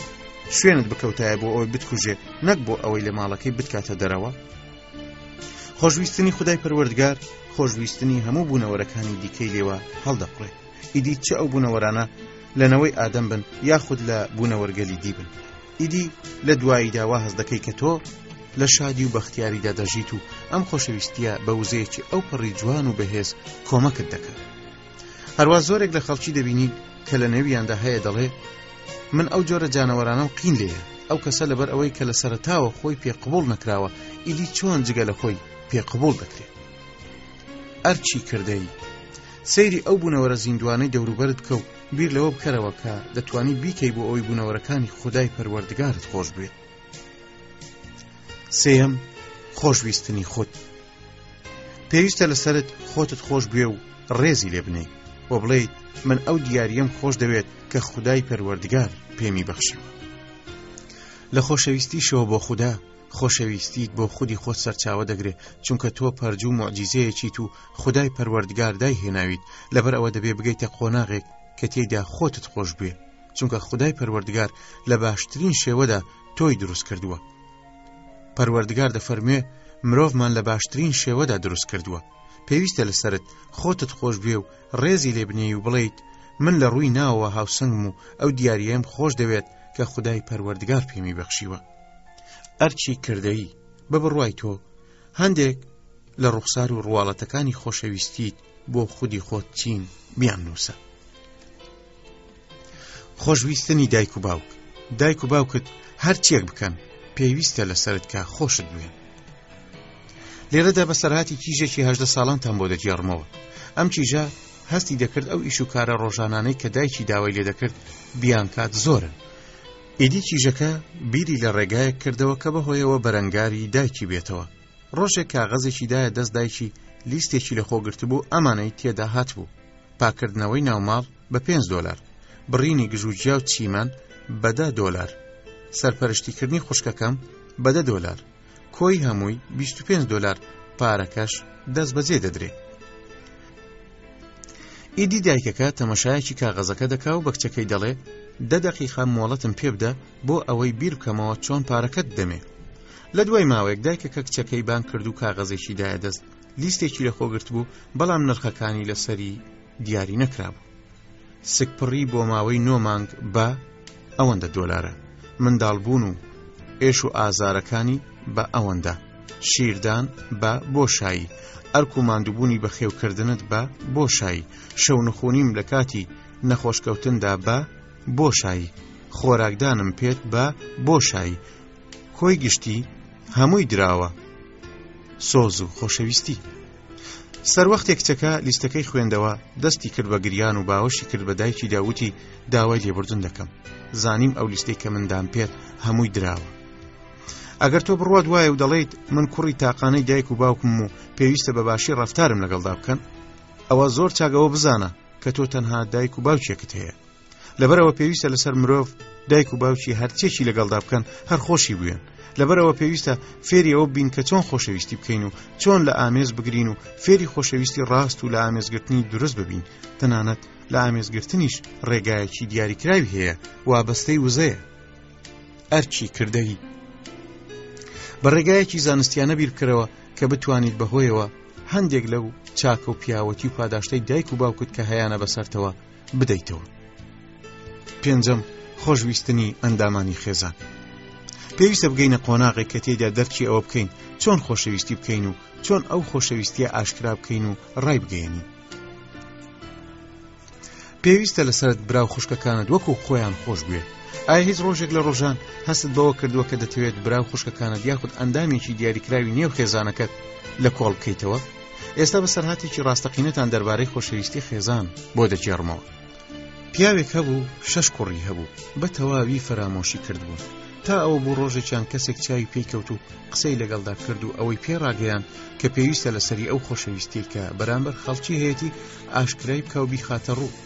شوێنت بکەوتایە بۆ ئەوەی بتکوژێ نەک بۆ ئەوەی لە ماڵەکەی بتکاتە دەرەوە خۆشویستنی خدای پەروەردگار خۆشویستنی هەموو بوونەوەرەکانی دیکەی لێوە هەڵدەقڕێ ئیدی چ ئەو بوونەوەرانە لەنەوەی ئادەم بن یاخود لە بوونەوەرگەلی دیبن ئیدی لە دواییدا وا هەست دەکەی کە تۆ لە شادی و بەختیاریدا دەژیت و ئەم خۆشەویستیە بە وزەیەکی ئەو پەڕی جوان و بەهێز کۆمەکت دەکات هەروە زۆرێک لە خەڵکی دەبینیت کە لە نێویاندا هەیە دەڵێ من ئەو جۆرە جانەوەرانە و قین لێە ئەو کەسە لەبەر ئەوەی کە لە سەرتاوە خۆی پێ قبول نەکراوە ئیدی چۆن جگە لە خۆی پێ قبول دەکرێت ئەرچی کردەی سەیری ئەو بوونەوەرە زیندوانەی دەوروبەرت کەوت بیر لەوە بکەرەوە کە دەتانی بیکەی بۆ ئەوی بوونەوەرەکانی خودای پەروەردگارت خۆش بوێت سێم خۆشویستنی خود پێویستە لەسرت خۆتت خۆش بێ و ڕێزی لێ بنێ و بڵیت من ئەو دیاریم خۆش دەوێت کە خودای پەروەردگار پێمی بەخشیوە لە خۆشەویستیشەوە بۆ خوددا خۆشەویستیت بۆ خودی خۆت سەرچاوە دەگرێت چونکە تۆ پەرج و معجیزەیەکیت و خودای پەروەردگار دای هێناویت لەبەر ئەوە دەبێ بگەیتە قۆناغێک کە تێیدا خۆتت خۆش بوێ چونکە خودای پەروەردگار لە باشترین شێوەدا تۆی دروست کردووە پەروەردگار دەفەرموێ مرۆڤمان لە باشترین شێوەدا دروست کردووە پێویستە لەسرت خۆتت خۆش بێ و ڕێزی لێبنێی و بڵیت من لە ڕووی ناوە هاوسنگم و ئەو دیاریم خۆش دەوێت کە خدای پەروەردگار پێمی بەخشیوە ئەرچی کردەیی بە بڕوای تۆ هەندێک لە ڕوخسار و ڕواڵەتەکانی خۆشەویستیت بۆ خودی خۆت چین بیان نووسە خۆشویستنی دایک و باوک دایک و باوکت هەرچێک بکەن پێویستە لەسرت کا خۆشت بوێن لێرەدا بەسەرهاتی کیژێکی هەدە ساڵانتان بۆ دەگێڕمەوە ئەم کیژە هەستی دەکرد ئەو ئیش و کارە ڕۆژانانەی کە دایکی داوای لێ دەکرد بیانکات زۆرن ئیدی کیژەکە بیری لە ڕێگایەک کردەوە کە بەهۆیەوە بەرەنگاری دایکی بێتەوە ڕۆژێک کاغەزێکی دایە دەست دایکی لیستێکی لە خۆ گرتبوو ئەمانەی تێدا هات بوو پاکردنەوەی ناوماڵ بە پێنج دۆلار بڕینی گژوجیا و چیمان بەدە دۆلار سەرپەرشتیکردنی خوشکەکەم بەدە دۆلار کۆی هەمووی 25 دلار پارەکەش دەست بەجێ دەدرێ ئیدی دایکەکە تەمەشایەکی کاغەزەکە دەکا و بەکچەکەی دەڵێ دە دەقیقا مۆڵەتم پێبدە بۆ ئەوەی بیر بکەمەوە چۆن پارەکەت دەمێ لە دوای ماوەیەک دایکەکە کچەکەی بانگ کرد و کاغەزێکی دایە دەست لیستێکی لە خۆ گرتبوو بەڵام نرخەکانی لەسەری دیاری نەکرابوو سکپڕی بۆ ماوەی نۆ مانگ بە ئەوەندە دۆلارە منداڵبوون و ئێش و ئازارەکانی بە ئەوەندە شیردان بە بۆشایی ئەرک و ماندووبوونی بەخێوکردنت بە بۆشایی شەو نخونیم لە کاتی نەخۆشکەوتندا بە بۆشایی خۆراکدانم پێت بە بۆشایی کۆی گشتی هەمووی دراوە سۆز و خۆشەویستی سەروەختێک کچەکە لیستەکەی خوێندەوە دەستی کرد بە گریان و باوەشی کرد بە دایکی داوتی داوای لێبوردن دەکەم زانیم ئەو لیستەی کە مندام پێت هەمووی دراوە ئەگەر تۆ بڕوات وایە و دەڵیت من کوڕی تاقانەی دایک و باوکم و پێویستە بە باشی ڕفتارم لەگەڵدا بکەن ئەوە زۆر چاگەوە بزانە کە تۆ تەنها دایک و باوکێکت هەیە لەبەرەوە پێویستە لەسەر مرۆڤ دایک و باوکی هەرچێکی لەگەڵدا بکەن هەر خۆشی بوێن لەبەرەوە پێویستە فێری ئەوە بین کە چۆن خۆشەویستی بکەین و چۆن لە ئامێز بگرین و فێری خۆشەویستی ڕاست و لە ئامێزگرتنی دروست ببین تەنانەت لە ئامێزگرتنیش ڕێگایەکی دیاریکراوی هەیە وابەستەی وزەیە ئەرکی کردەوی بە ڕێگایەکی زانستیانە بیرکەرەوە کە بتوانیت بەهۆیەوە هەندێک لەو چاکە و پیاوەتی و پاداشتەی دایک و باوکت کە هەیانە بەسەرتەوە بدەیتەوە پێنجەم خۆشویستنی ئەندامانی خێزان پێویستە بگەینە قۆناغێک کە تێدا دەرکی ئەوە بکەین چۆن خۆشەویستی بکەین و چۆن ئەو خۆشەویستیە ئاشکرا بکەین و ڕای بگەێنین پێویستە لەسرد برا و خوشکەکانت وەکو خۆیان خۆش بوێ ئایا هیچ ڕۆژێک لە ڕۆژان هەست بەوە کردووە کە دەتەوێت برا و خوشکەکانت یاخود ئەندامێکی دیاریکراوی نێو خێزانەکەت لە کۆڵ بکەیتەوە ئێستا بەسەرهاتێکی ڕاستەقینەتان دەربارەی خۆشەویستی خێزان بۆ دەگێڕمەوە پیاوێک هەبوو شەش کوڕی هەبوو بە تەواوی فەرامۆشی کردبوو تا ئەوە بوو ڕۆژێکیان کەسێک چاوی پێی کەوت و قسەی لەگەڵدا کرد و ئەوەی پێڕاگەیان کە پێویستە لەسەری ئەو خۆشەویستی کە بەرامبەر خەڵکی هەیەی ئاشکرای بکە و بیخاتە ڕوو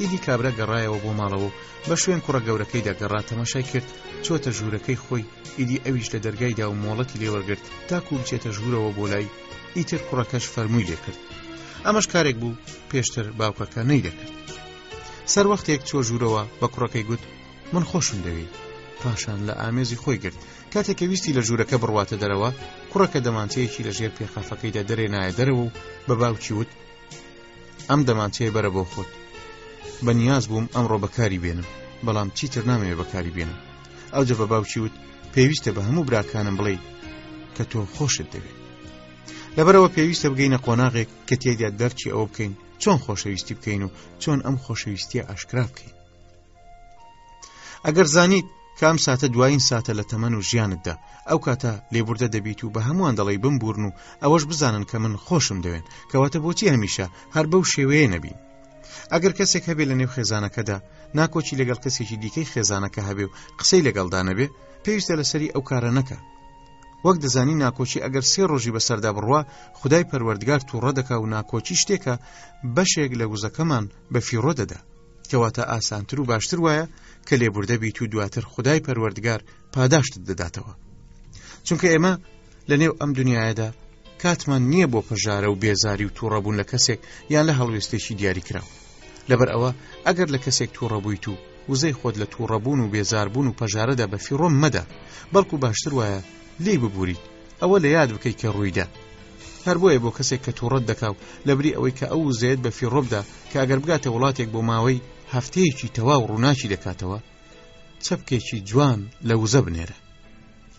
ئیدی کابرا گەڕایەوە بۆ ماڵەوە بە شوێن کوڕە گەورەکەی دەگەڕا تەماشای کرد چۆتە ژوورەکەی خۆی ئیدی ئەویش لە دەرگایدا و مۆڵەتی لێوەرگرت تاکوو بچێتە ژوورەوە بۆ لای ئیتر کوڕەکەش فەرمووی لێکرد ئەمەش کارێک بوو پێشتر باوکەکە نەی دەکرد سەر وەختێک چۆ ژوورەوە بە کوڕەکەی گوت من خۆشم دەوێ پاشان لە ئامێزی خۆی گرت کاتێک کە ویستی لە ژوورەکە بڕواتە دەرەوە کوڕەکە دەمانچەیەکی لە ژێر پێخافەکەیدا دەرێ نایە دەرەوە و بە باوکی وت ئەم دەمانچەیە بەرە بۆ خۆت بە نیاز بووم ئەمڕۆ بەکاری بێنم بەڵام چیتر نامەوێ بەکاری بێنم ئەوجە بە باوکی وت پێویستە بە هەموو براکانم بڵێ کە تۆ خۆشت دەوێت لەبەرەوە پێویستە بگەینە قۆناغێک کە تێدا دەرچی ئەوە بکەین چۆن خۆشەویستی بکەین و چۆن ئەم خۆشەویستیە ئاشکرا بکەین ئەگەر زانیت کام ساتە دوایین ساتە لە تەمەن و ژیانتدا ئەو کاتە لێبوردە دەبیت و بە هەمووان دەڵی بمبورن و ئەوەش بزانن کە من خۆشم دەوێن کەواتە بۆچی هەمیشە هەر بەو شێوەیە نەبین ئەگەر کەسێک هەبێ لە نێو خێزانەکەدا ناکۆکی لەگەڵ کەسێکی دیکەی خێزانەکە هەبێ و قسەی لەگەڵدا نەبێ پێویستە لەسەری ئەو کارە نەکە وەک دەزانی ناکۆکی ئەگەر سێ ڕۆژی بەسەردا بڕوا خدای پەروەردگار تووڕە دەکا و ناکۆکی شتێکە بەشێک لە وزەکەمان بە فیڕۆ دەدا کەواتە ئاسانتر و باشتر وایە کە لێبوردە بیت و دواتر خدای پەروەردگار پاداشتت دەداتەوە چونکە ئێمە لە نێو ئەم دنیادا کاتمان نییە بۆ پەژارە و بێزاری و تووڕەبوون لە کەسێک یان لە هەڵوێستێکی دیاریکراوە لەبەر ئەوە ئەگەر لە کەسێک تووڕەبوویت و وزەی خۆت لە تووڕەبوون و بێزاربوون و پەژارەدا بە فیڕۆم مەدە بەڵکو باشتر وایە لی ببووریت ئەوە لە یاد بکەیت کە ڕوویدا هەر بۆیە بۆ کەسێک کە تووڕەت دەکا و لەبری ئەوەی کە ئەو زێت بە فیڕۆبدا کە ئەگەر بگاتە وڵاتێک بۆ ماوەی هەفتەیەکی تەواو ڕووناچی دەکاتەوە چەپکێکی جوان لە وزە بنێرە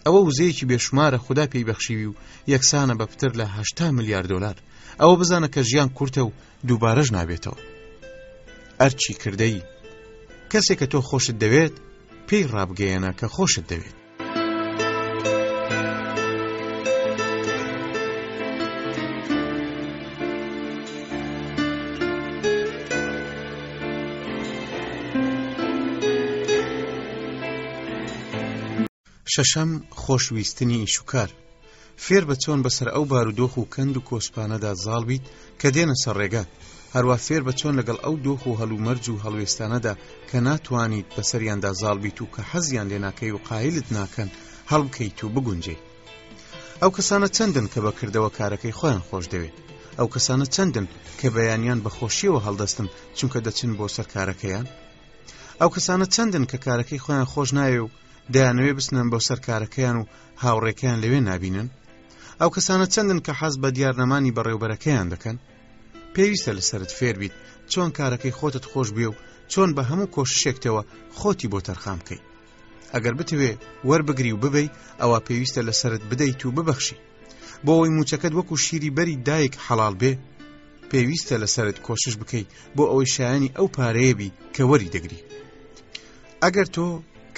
ئەوە وزەیەکی بێشومارە خودا پێی بەخشیوی و یەکسانە بە پتر لە هەشتا ملیار دۆلار ئەوە بزانە کە ژیان کورتە و دووبارەش نابێتەوە ئەرچی کردەی کەسێک کە تۆ خۆشت دەوێت پێی ڕابگەیەنە کە خۆشت دەوێت شەشەم، خۆشویستنی ئیش و کار. فێر بە چۆن بەسەر ئەو بارودۆخ و کەند و کۆسپانەدا زاڵ بیت کە دێنە سەر ڕێگات هەروە فێر بە چۆن لەگەڵ ئەو دۆخ و هەلومەرج و هەڵوێستانەدا کە ناتوانیت بەسەریاندا زاڵ بیت و کە حەزیان لێناکەی و قایلت ناکەن هەڵبکەیت و بگونجێیت ئەو کەسانە چەندن کە بە کردەوە کارەکەی خۆیان خۆش دەوێت ئەو کەسانە چەندن کە بەیانیان بە خۆشیەوە هەڵدەستن چونکە دەچن بۆ سەر کارەکەیان ئەو کەسانە چەندن کە کارەکەی خۆیان خۆش ناوێ و دەیانەوێ بچنن بۆ سەر کارەکەیان و هاوڕێکەیان لەوێ نابینن ئەو کەسانە چەندن کە حەز بە دیارنەمانی بەڕێوبەرەکەیان دەکەن پێویستە لەسرت فێر بیت چۆن کارەکەی خۆتت خۆش بێ و چۆن بە هەموو کۆششێکتەوە خۆتی بۆ تەرخام بکەیت ئەگەر بتوێ وەربگری و ببەی ئەوە پێویستە لە سرت بدەیت و ببەخشی بۆ ئەوی موچەکەت وەکو شیری بەری دایک حەڵال بێ پێویستە لە سرت کۆشش بکەیت بۆ ئەوەی شایانی ئەو پارەیە بی کە وەری دەگری ئەگەر تۆ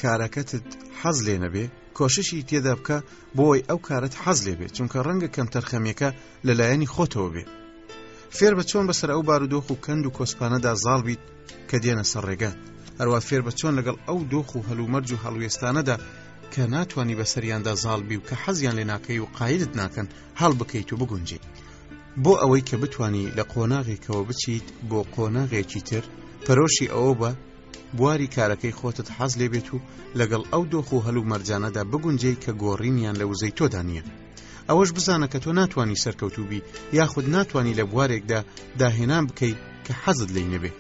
کارەکەتت حەز لێ نەبێ کۆششی تێدا بکە بۆی ئەو کارت حەز لێ بێت چونکە ڕەنگە کەم تەرخەمیەکە لەلایەنی خۆتەوە بێ فێر بە چۆن بەسەر ئەو بارودۆخ و کەند و کۆسپانەدا زاڵ بیت کە دێنە سەر ڕێگات هەروە فێر بە چۆن لەگەڵ ئەو دۆخ و هەلومەرج و هەڵوێستانەدا کە ناتانی بەسەریاندا زاڵبی و کە حەزیان لێ ناکەی و قایلت ناکەن هەڵ بکەیت و بگونجیت بۆ ئەوەی کە بتانی لە قۆناغێکەوە بچیت بۆ قۆناغێکی تر پەرۆشی ئەوە بە بواری کارەکەی خۆتت حەز لێبێت و لەگەڵ ئەو دۆخ و هەلومەرجانەدا بگونجێی کە گۆڕینیان لە وزەی تۆدا نییە ئەوەش بزانە کە تۆ ناتانی سەرکەوتوو بیت یاخود ناتانی لە بوارێکدا داهێنان بکەیت کە حەزت لی نەبێت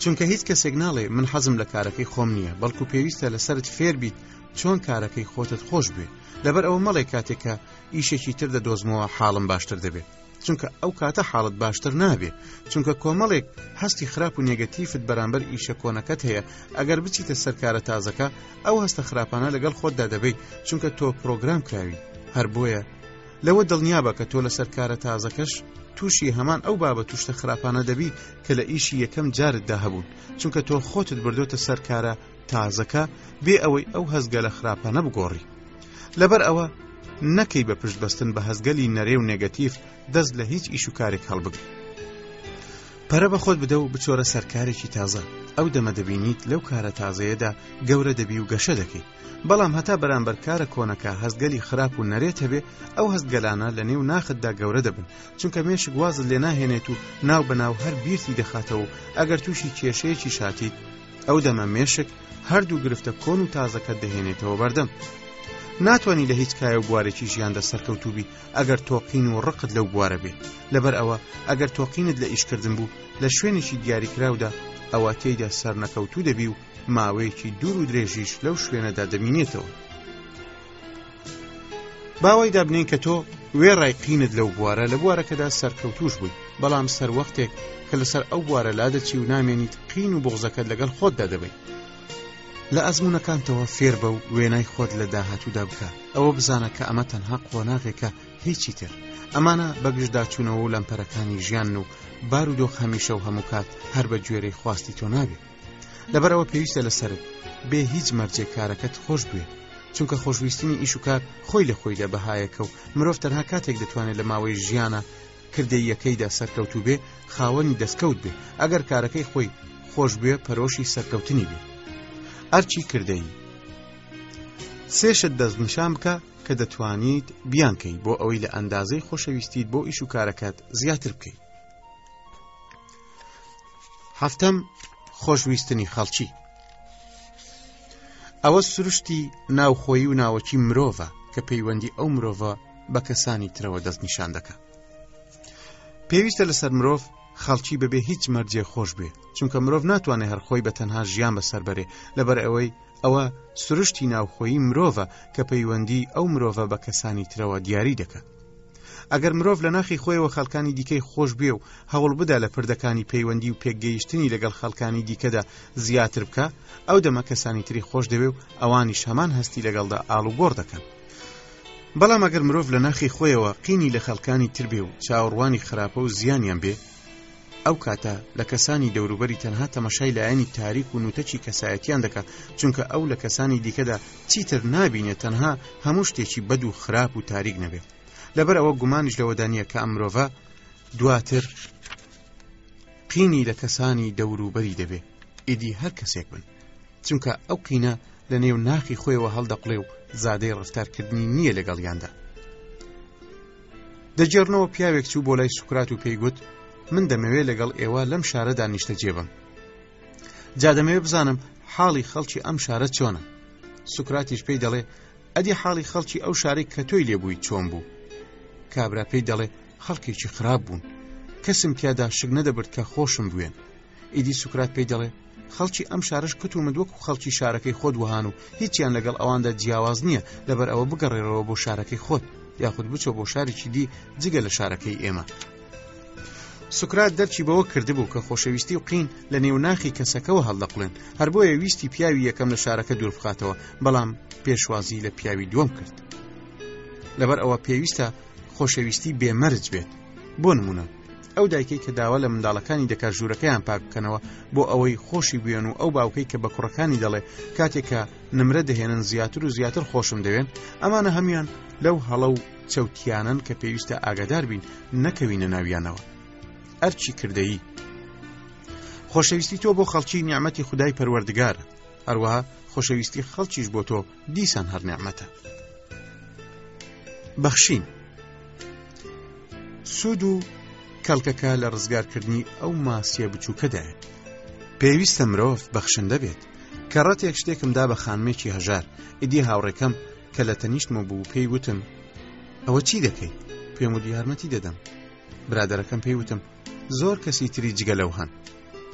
چونکە هیچ کەسێک ناڵێ من حەزم لە کارەکەی خۆم نییە بەڵکو پێویستە لەسرت فێر بیت چۆن کارەکەی خۆتت خۆش بێت لەبەر ئەوە مەڵێ کاتێکە ئیشێکی تر دە دۆزمەوە حاڵم باشتر دەبێت چونکە ئەو کاتە حاڵت باشتر نابێ چونکە کۆمەڵێک هەستی خراپ و نێگەتیفت بەرامبەر ئیشە کۆنەکەت هەیە ئەگەر بچیتە سەرکارە تازەکە ئەو هەستە خراپانە لەگەڵ خۆتدا دەبیت چونکە تۆ پرۆگرام کراوی هەر بۆیە لەوە دڵنیابە کە تۆ لە سەرکارە تازەکەش تووشی هەمان ئەو بابە توشتە خراپانە دەبی کە لە ئیشی یەکەم جارتدا هەبوون چونکە تۆ خۆتت بردوتە سەرکارە تازەکە بێ ئەوەی ئەو هەزگەلە خراپانە بگۆڕی لەبەر ئەوە نەکەی بە پشت بەستن بە هەزگەلی نەرێ و نێگەتیف دەست لە هیچ ئیش و کارێک هەڵبگری پەرە بە خۆت بدە و بچۆرە سەرکارێکی تازە ئەو دەمە دەبینیت لەو کارە تازەیەدا گەورە دەبی و گەشە دەکەیت بەڵام هەتا بەرامبەر کارە کۆنەکە هەستگەلی خراپ و نەرێت هەبێ ئەو هەستگەلانە لە نێو ناخدا گەورە دەبن چونکە مێشک وازت لێ ناهێنێت و ناو بەناو هەر بیرتی دەخاتەوە ئەگەر تووشی کێشەیەکی شاتیت ئەو دەمە مێشک هەردوو گرفتە کۆن و تازەکە دەهێنێتەوە بەردەم ناتوانانی لە هیچ کایە و بوارێکی ژیاندا سەرکەوتوبی ئەگەر تۆقین و ڕقت لەو بوارە بێ لەبەر ئەوە ئەگەر تۆقینت لە ئیشکردن بوو لە شوێنێکی دیاریکراودا ئەوە تێیدا سەرنەکەوتوو دەبی و ماوەیەکی دوور و درێژیش لەو شوێنەدا دەمینێتەوە باوای دابنین کە تۆ وێڕای قینت لەو بوارە لە بوارەکەدا سەرکەوتوش بووی بەڵام سەر وەختێک کە لەسەر ئەو بوارە لا دەچی و نامێنیت قین و بغزەکەت لەگەڵ خۆتدا دەبیت لە ئەزمونونەکانتەوە فێر بە و وێنای خۆت لە داهاتوودا بکە ئەوە بزانە کە ئەمە تەنها قۆناغێکە هیچی تر ئەمانە بەگشتداچوونەوە و لەمپەرەکانی ژیان و بارودۆخ هەمیشە و هەموو کات هەر بە گوێرەی خواستی تۆ نابێت لەبەرەوە پێویستە لەسرت بێ هیچ مەرجێک کارەکەت خۆش بوێ چونکە خۆشویستنی ئیش و کار خۆی لە خۆیدا بەهایەکە و مرۆڤ تەنها کاتێک دەتوانێت لە ماوەی ژیانە کردەیەکەیدا سەرکەوتو بێ خاوەنی دەستکەوت بێ ئەگەر کارەکەی خۆی خۆش بوێ پەرۆشی سەرکەوتنی بێ ئەرچی کردەی سێشت دەست نیشان بکە کە دەتوانیت بیانکەی بۆ ئەوەی لە ئەندازەی خۆشەویستیت بۆ ئیش و کارەکەت زیاتر بکەیت هەفتەم خۆشویستنی خەڵکی ئەوە سروشتی ناوخۆیی و ناوەکی مرۆڤە کە پەیوەندی ئەو مرۆڤە بە کەسانی ترەوە دەست نیشان دەکە پێویستە لەسەر مرۆڤ خەڵکی بەبێ هیچ مەرجێ خۆش بێ چونکە مرۆڤ ناتوانێت هەرخۆی بە تەنها ژیان بەسەر بەرێ لەبەر ئەوەی ئەوە سروشتی ناوخۆیی مرۆڤە کە پەیوەندی ئەو مرۆڤە بە کەسانی ترەوە دیاری دەکات ئەگەر مرۆڤ لە ناخی خۆیەوە خەڵکانی دیکەی خۆش بوێ و هەوڵ بدا لە پردەکانی پەیوەندی و پێکگەیشتنی لەگەڵ خەڵکانی دیکەدا زیاتر بکە ئەو دەمە کەسانی تری خۆش دەوێ و ئەوانیش هەمان هەستی لەگەڵدا ئاڵ و گۆڕ دەکەن بەڵام ئەگەر مرۆڤ لە ناخی خۆیەوە قینی لە خەڵکانی تربێ و چاوەڕوانی خراپە و زیانیان بێ ئەو کاتە لە کەسانی دەوروبەری تەنها تەمەشای لایەنی تاریک و نوتەچی کەسایەتیان دەکا چونکە ئەو لە کەسانی دیکەدا چیتر نابینێ تەنها هەموو شتێکی بەد و خراپ و تاریک نەبێ لەبەر ئەوە گومانیش لەوەدا نییە کە ئەم مرۆڤە دواتر قینی لە کەسانی دەوروبەری دەبێ ئیدی هەر کەسێک بن چونکە ئەو قینە لە نێو ناخی خۆیەوە هەڵدەقڵێ و زادەی ڕفتارکردنی نییە لەگەڵیاندا دەگێڕنەوە پیاوێک چوو بۆ لای سوکرات و پێی گوت من دەمەوێت لەگەڵ ئێوە لەم شارەدا نیشتە جێبم جا دەمەوێ بزانم حاڵی خەڵکی ئەم شارە چۆنە سوکراتیش پێی دەڵێ ئەدی حاڵی خەڵکی ئەو شارێک کە تۆی لێبووی چۆن بوو کابرا پێی دەڵێ خەڵکێکی خراپ بوون کەسم تیادا شک نەدەبرد کە خۆشم بوێن ئیدی سوکرات پێی دەڵێ خەڵکی ئەم شارش کت و مت وەکو خەڵکی شارەکەی خۆت وەهان و هیچیان لەگەڵ ئەواندا جیاواز نییە لەبەر ئەوە بگەڕێرەوە بۆ شارەکەی خۆت یاخود بچۆ بۆ شارێکی دی جگە لە شارەکەی ئێمە. سوکرات دەرچی بەوە کردبوو کە خۆشەویستی و قین لە نێو ناخی کەسەکەەوە هەڵدەقڵێن هەر بۆیە ویستی پیاوی یەکەم لە شارەکە دوور بخاتەوە بەڵام پێشوازی لە پیاوی دووەم کرد لەبەر ئەوە پێویستە خۆشەویستی بێمەرج بێت بۆ نمونە ئەو دایکەی کە داوا لە منداڵەکانی دەکات ژوورەکەیان پاک بکەنەوە بۆ ئەوەی خۆشی بوێن و ئەو باوکەی کە بە کوڕەکانی دەڵێ کاتێکە نمرە دەهێنن زیاتر و زیاتر خۆشم دەوێن ئەمانە هەموان لەو هەڵە و چەوتیانن کە پێویستە ئاگادار بین نەکەوینە ناویانەوە ئەرچی کردەیی خۆشەویستی تۆ بۆ خەڵکی نیعممەتی خدای پەروەردگار هەروەها خۆشەویستی خەڵکیش بۆ تۆ دیسان هەر نعمەتە بەخشین سوود و کەڵکەکە لە ڕزگارکردنی ئەو ماسیە بچووکەدایە پێویستە مرۆڤ بەخشندە بێت کە ڕەتێک شتێکم دا بە خانمێکی هەژار ئیدی هاوڕێکەم کە لە تەنیشتمە بوو پێی وتم ئەوە چی دەکەیت پێم و یارمەتی دەدەم برادەرەکەم پێی وتم زۆر کەسی تری جگە لەو هەن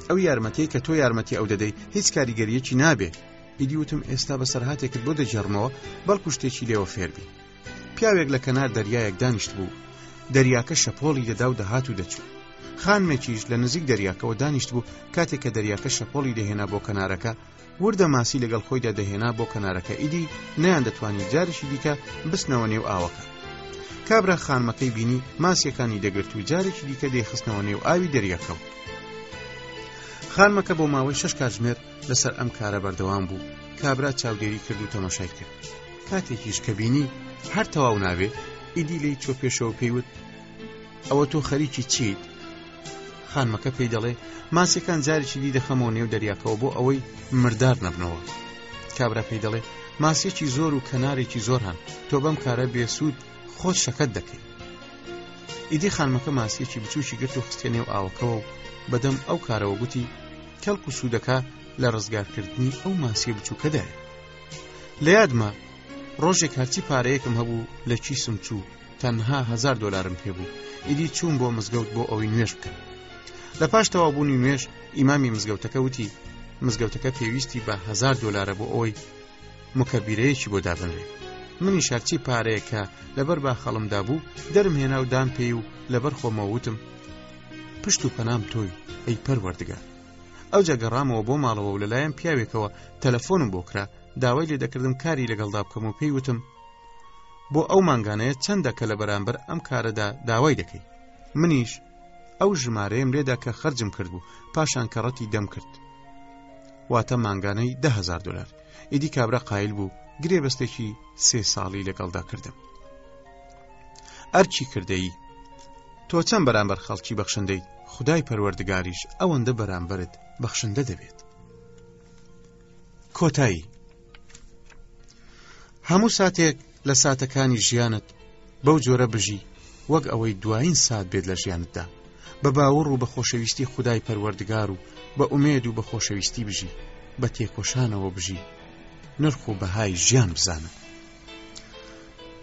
ئەو یارمەتی کە تۆ یارمەتی ئەو دەدەی هیچ کاریگەریەکی نابێ ئیدی وتم ئێستا بەسەرهاتێکت بۆ دەگێڕمەوە بەڵکو شتێکی لێوە فێربی پیاوێک لە کەنار دەریایەک دانیشت بوو دەریاکە شەپۆڵی دەدا و دەهات و دەچوو خانمێکیش لە نزیک دەریاکەەوە دانیشت بوو کاتێک کە دەریاکە شەپۆڵی دەهێنا بۆ کەنارەکە وردە ماسی لەگەڵ خۆیدا دەهێنا بۆ کەنارەکە ئیدی نیان دەتوانانی جارشی دیکە بستنەوە نێو ئاوەکە کابرا خانمەکەی بینی ماسیەکانی دەگرت و جارێکی دیکە دەیخستنەوە نێو ئاوی دەریاکەوت خانمەکە بۆ ماوەی شش کاتژمێر لەسەر ئەم کارە بەردەوام بوو کابرا چاودێری کرد و تەماشای کرد کاتێکیش کە بینی هەر تەواو نابێ ئیدی لی چۆ پێشەوە پێیوت ئەوە تۆ خەریکی چیت خانمەکە پێی دەڵێ ماسیەکان جارێکی دی دەخەمەوە نێو دەریاکەوە بۆ ئەوەی مردار نەبنەوە کابرا پێی دەڵێ ماسیەکی زۆر و کەنارێکی زۆر هەن تۆ بەم کارە بێسوود خۆت شەکەت دەکەیت ئیدی خانمەکە ماسیەکی بچووکی گرت و خستە نێو ئاوەکەوە و بەدەم ئەو کارەوە گوتی کەڵک و سوودەکە لە ڕزگارکردنی ئەو ماسیە بچووکەدایە لە یادمە ڕۆژێک هەرچی پارەیەکم هەبوو لە کیسم چوو تەنها هزار دلارم پێ بوو ئیدی چوون بۆ مزگەوت بۆ ئەوەی نوێش بکەن لە پاش تەوابوونی نوێش ئیمامی مزگەوتەکە وتی مزگەوتەکە پێویستی بە هزار دلارە بۆ ئەوەی مکەبیرەیەکی بۆ دابنرێ منی شارچی پارەیەکە لەبەر با خەڵمدا بوو دەرم هێنا و دام پێی و لەبەر خۆمەوتم پشت و پەنام تۆی ئەی پەروەردگار ئەوجا گەڕامەوە بۆ ماڵەوە و لەلایەن پیاوێکەوە تەلەفۆنم بۆ کرا داوای لێ دەکردم کاری لەگەڵدا بکەم و پێی وتم بۆ ئەو مانگانەیە چەندە کە لە بەرامبەر ئەم کارەدا داوای دەکەی منیش ئەو ژمارەیەم لێدا کە خرجم کرد بوو پاشان کە ڕەتی دەم کرد واتە مانگانەی دههزار دلار ئیدی کابرا قایل بوو گرێبەستێکی سێ ساڵی لەگەڵدا کردم ئەرکی کردەیی تۆ چەند بەرامبەر خەڵکی بەخشندەیت خدای پەروەردگاریش ئەوەندە بەرامبەرت بەخشندە دەبێت کۆتایی هەموو ساتێک لە ساتەکانی ژیانت بەو جۆرە بژی وەک ئەوەی دوایین سات بێت لە ژیانتدا بە باوەڕ و بە خۆشەویستی خدای پەروەردگار و بە ئومێد و بە خۆشەویستی بژی بە تێکۆشانەوە بژی نرخ و بەهای ژیان بزانە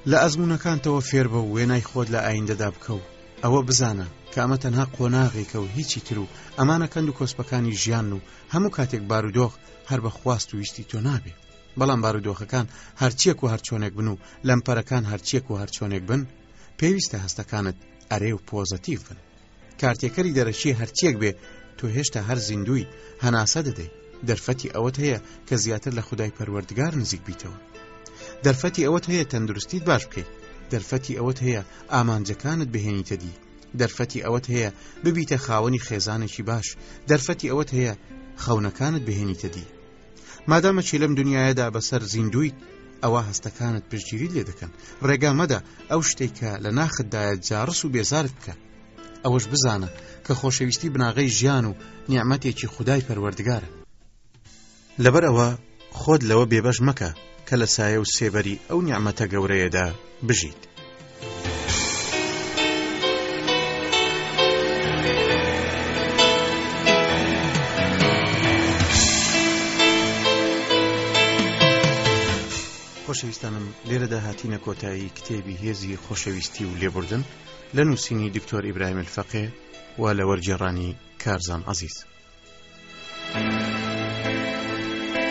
لە ئەزموونەکانتەوە فێربە و وێنای خۆت لە ئایندەدا بکە و ئەوە بزانە کە ئەمە تەنها قۆناغێکە و هیچی تر و ئەمانە کەند و کۆسپەکانی ژیان و هەموو کاتێک بارودۆخ هەر بە خواست و ویستی تۆ نابێ بەڵام بارودۆخەکان هەرچیەک و هەرچۆنێک بن و لەمپەرەکان هەرچیەک و هەرچۆنێک بن پێویستە هەستەکانت ئەرێ و پۆزەتیڤ بن کارتێکەری دەرەکی هەرچیەک بێ تۆ هێشتا هەر زیندووی هەناسە دەدەی دەرفەتی ئەوەت هەیە کە زیاتر لە خودای پەروەردگار نزیک بیتەوە دەرفەتی ئەوەت هەیە تەندروستیت باش بکەیت دەرفەتی ئەوەت هەیە ئامانجەکانت بهێنیتە دی دەرفەتی ئەوەت هەیە ببیتە خاوەنی خێزانێکی باش دەرفەتی ئەوەت هەیە خەونەکانت بهێنیتە دی مادامەکی لەم دنیاەدا بەسەر زیندویت ئەوە هەستەکانت پشتگیریت لێ دەکەن ڕێگا مەدە ئەو شتێکە لە ناخدایە جاڕس و بێزارت بکە ئەوەش بزانە کە خۆشەویستی بناغی ژیان و نیعممەتێکی خودای پەروەردگارە لەبەر ئەوە خۆت لەوە بێبەش مەکە کە لە سایە و سێبەری ئەو نیعممەتە گەورەیەدا بژیت. خۆشەویستانم لێرەدا هاتینە کۆتایی کتێبی هێزی خۆشەویستی و لێبوردن لە نووسینی دکتۆر ئیبراهیم الفەقێ و لە وەرجێڕانی کارزان عزیز.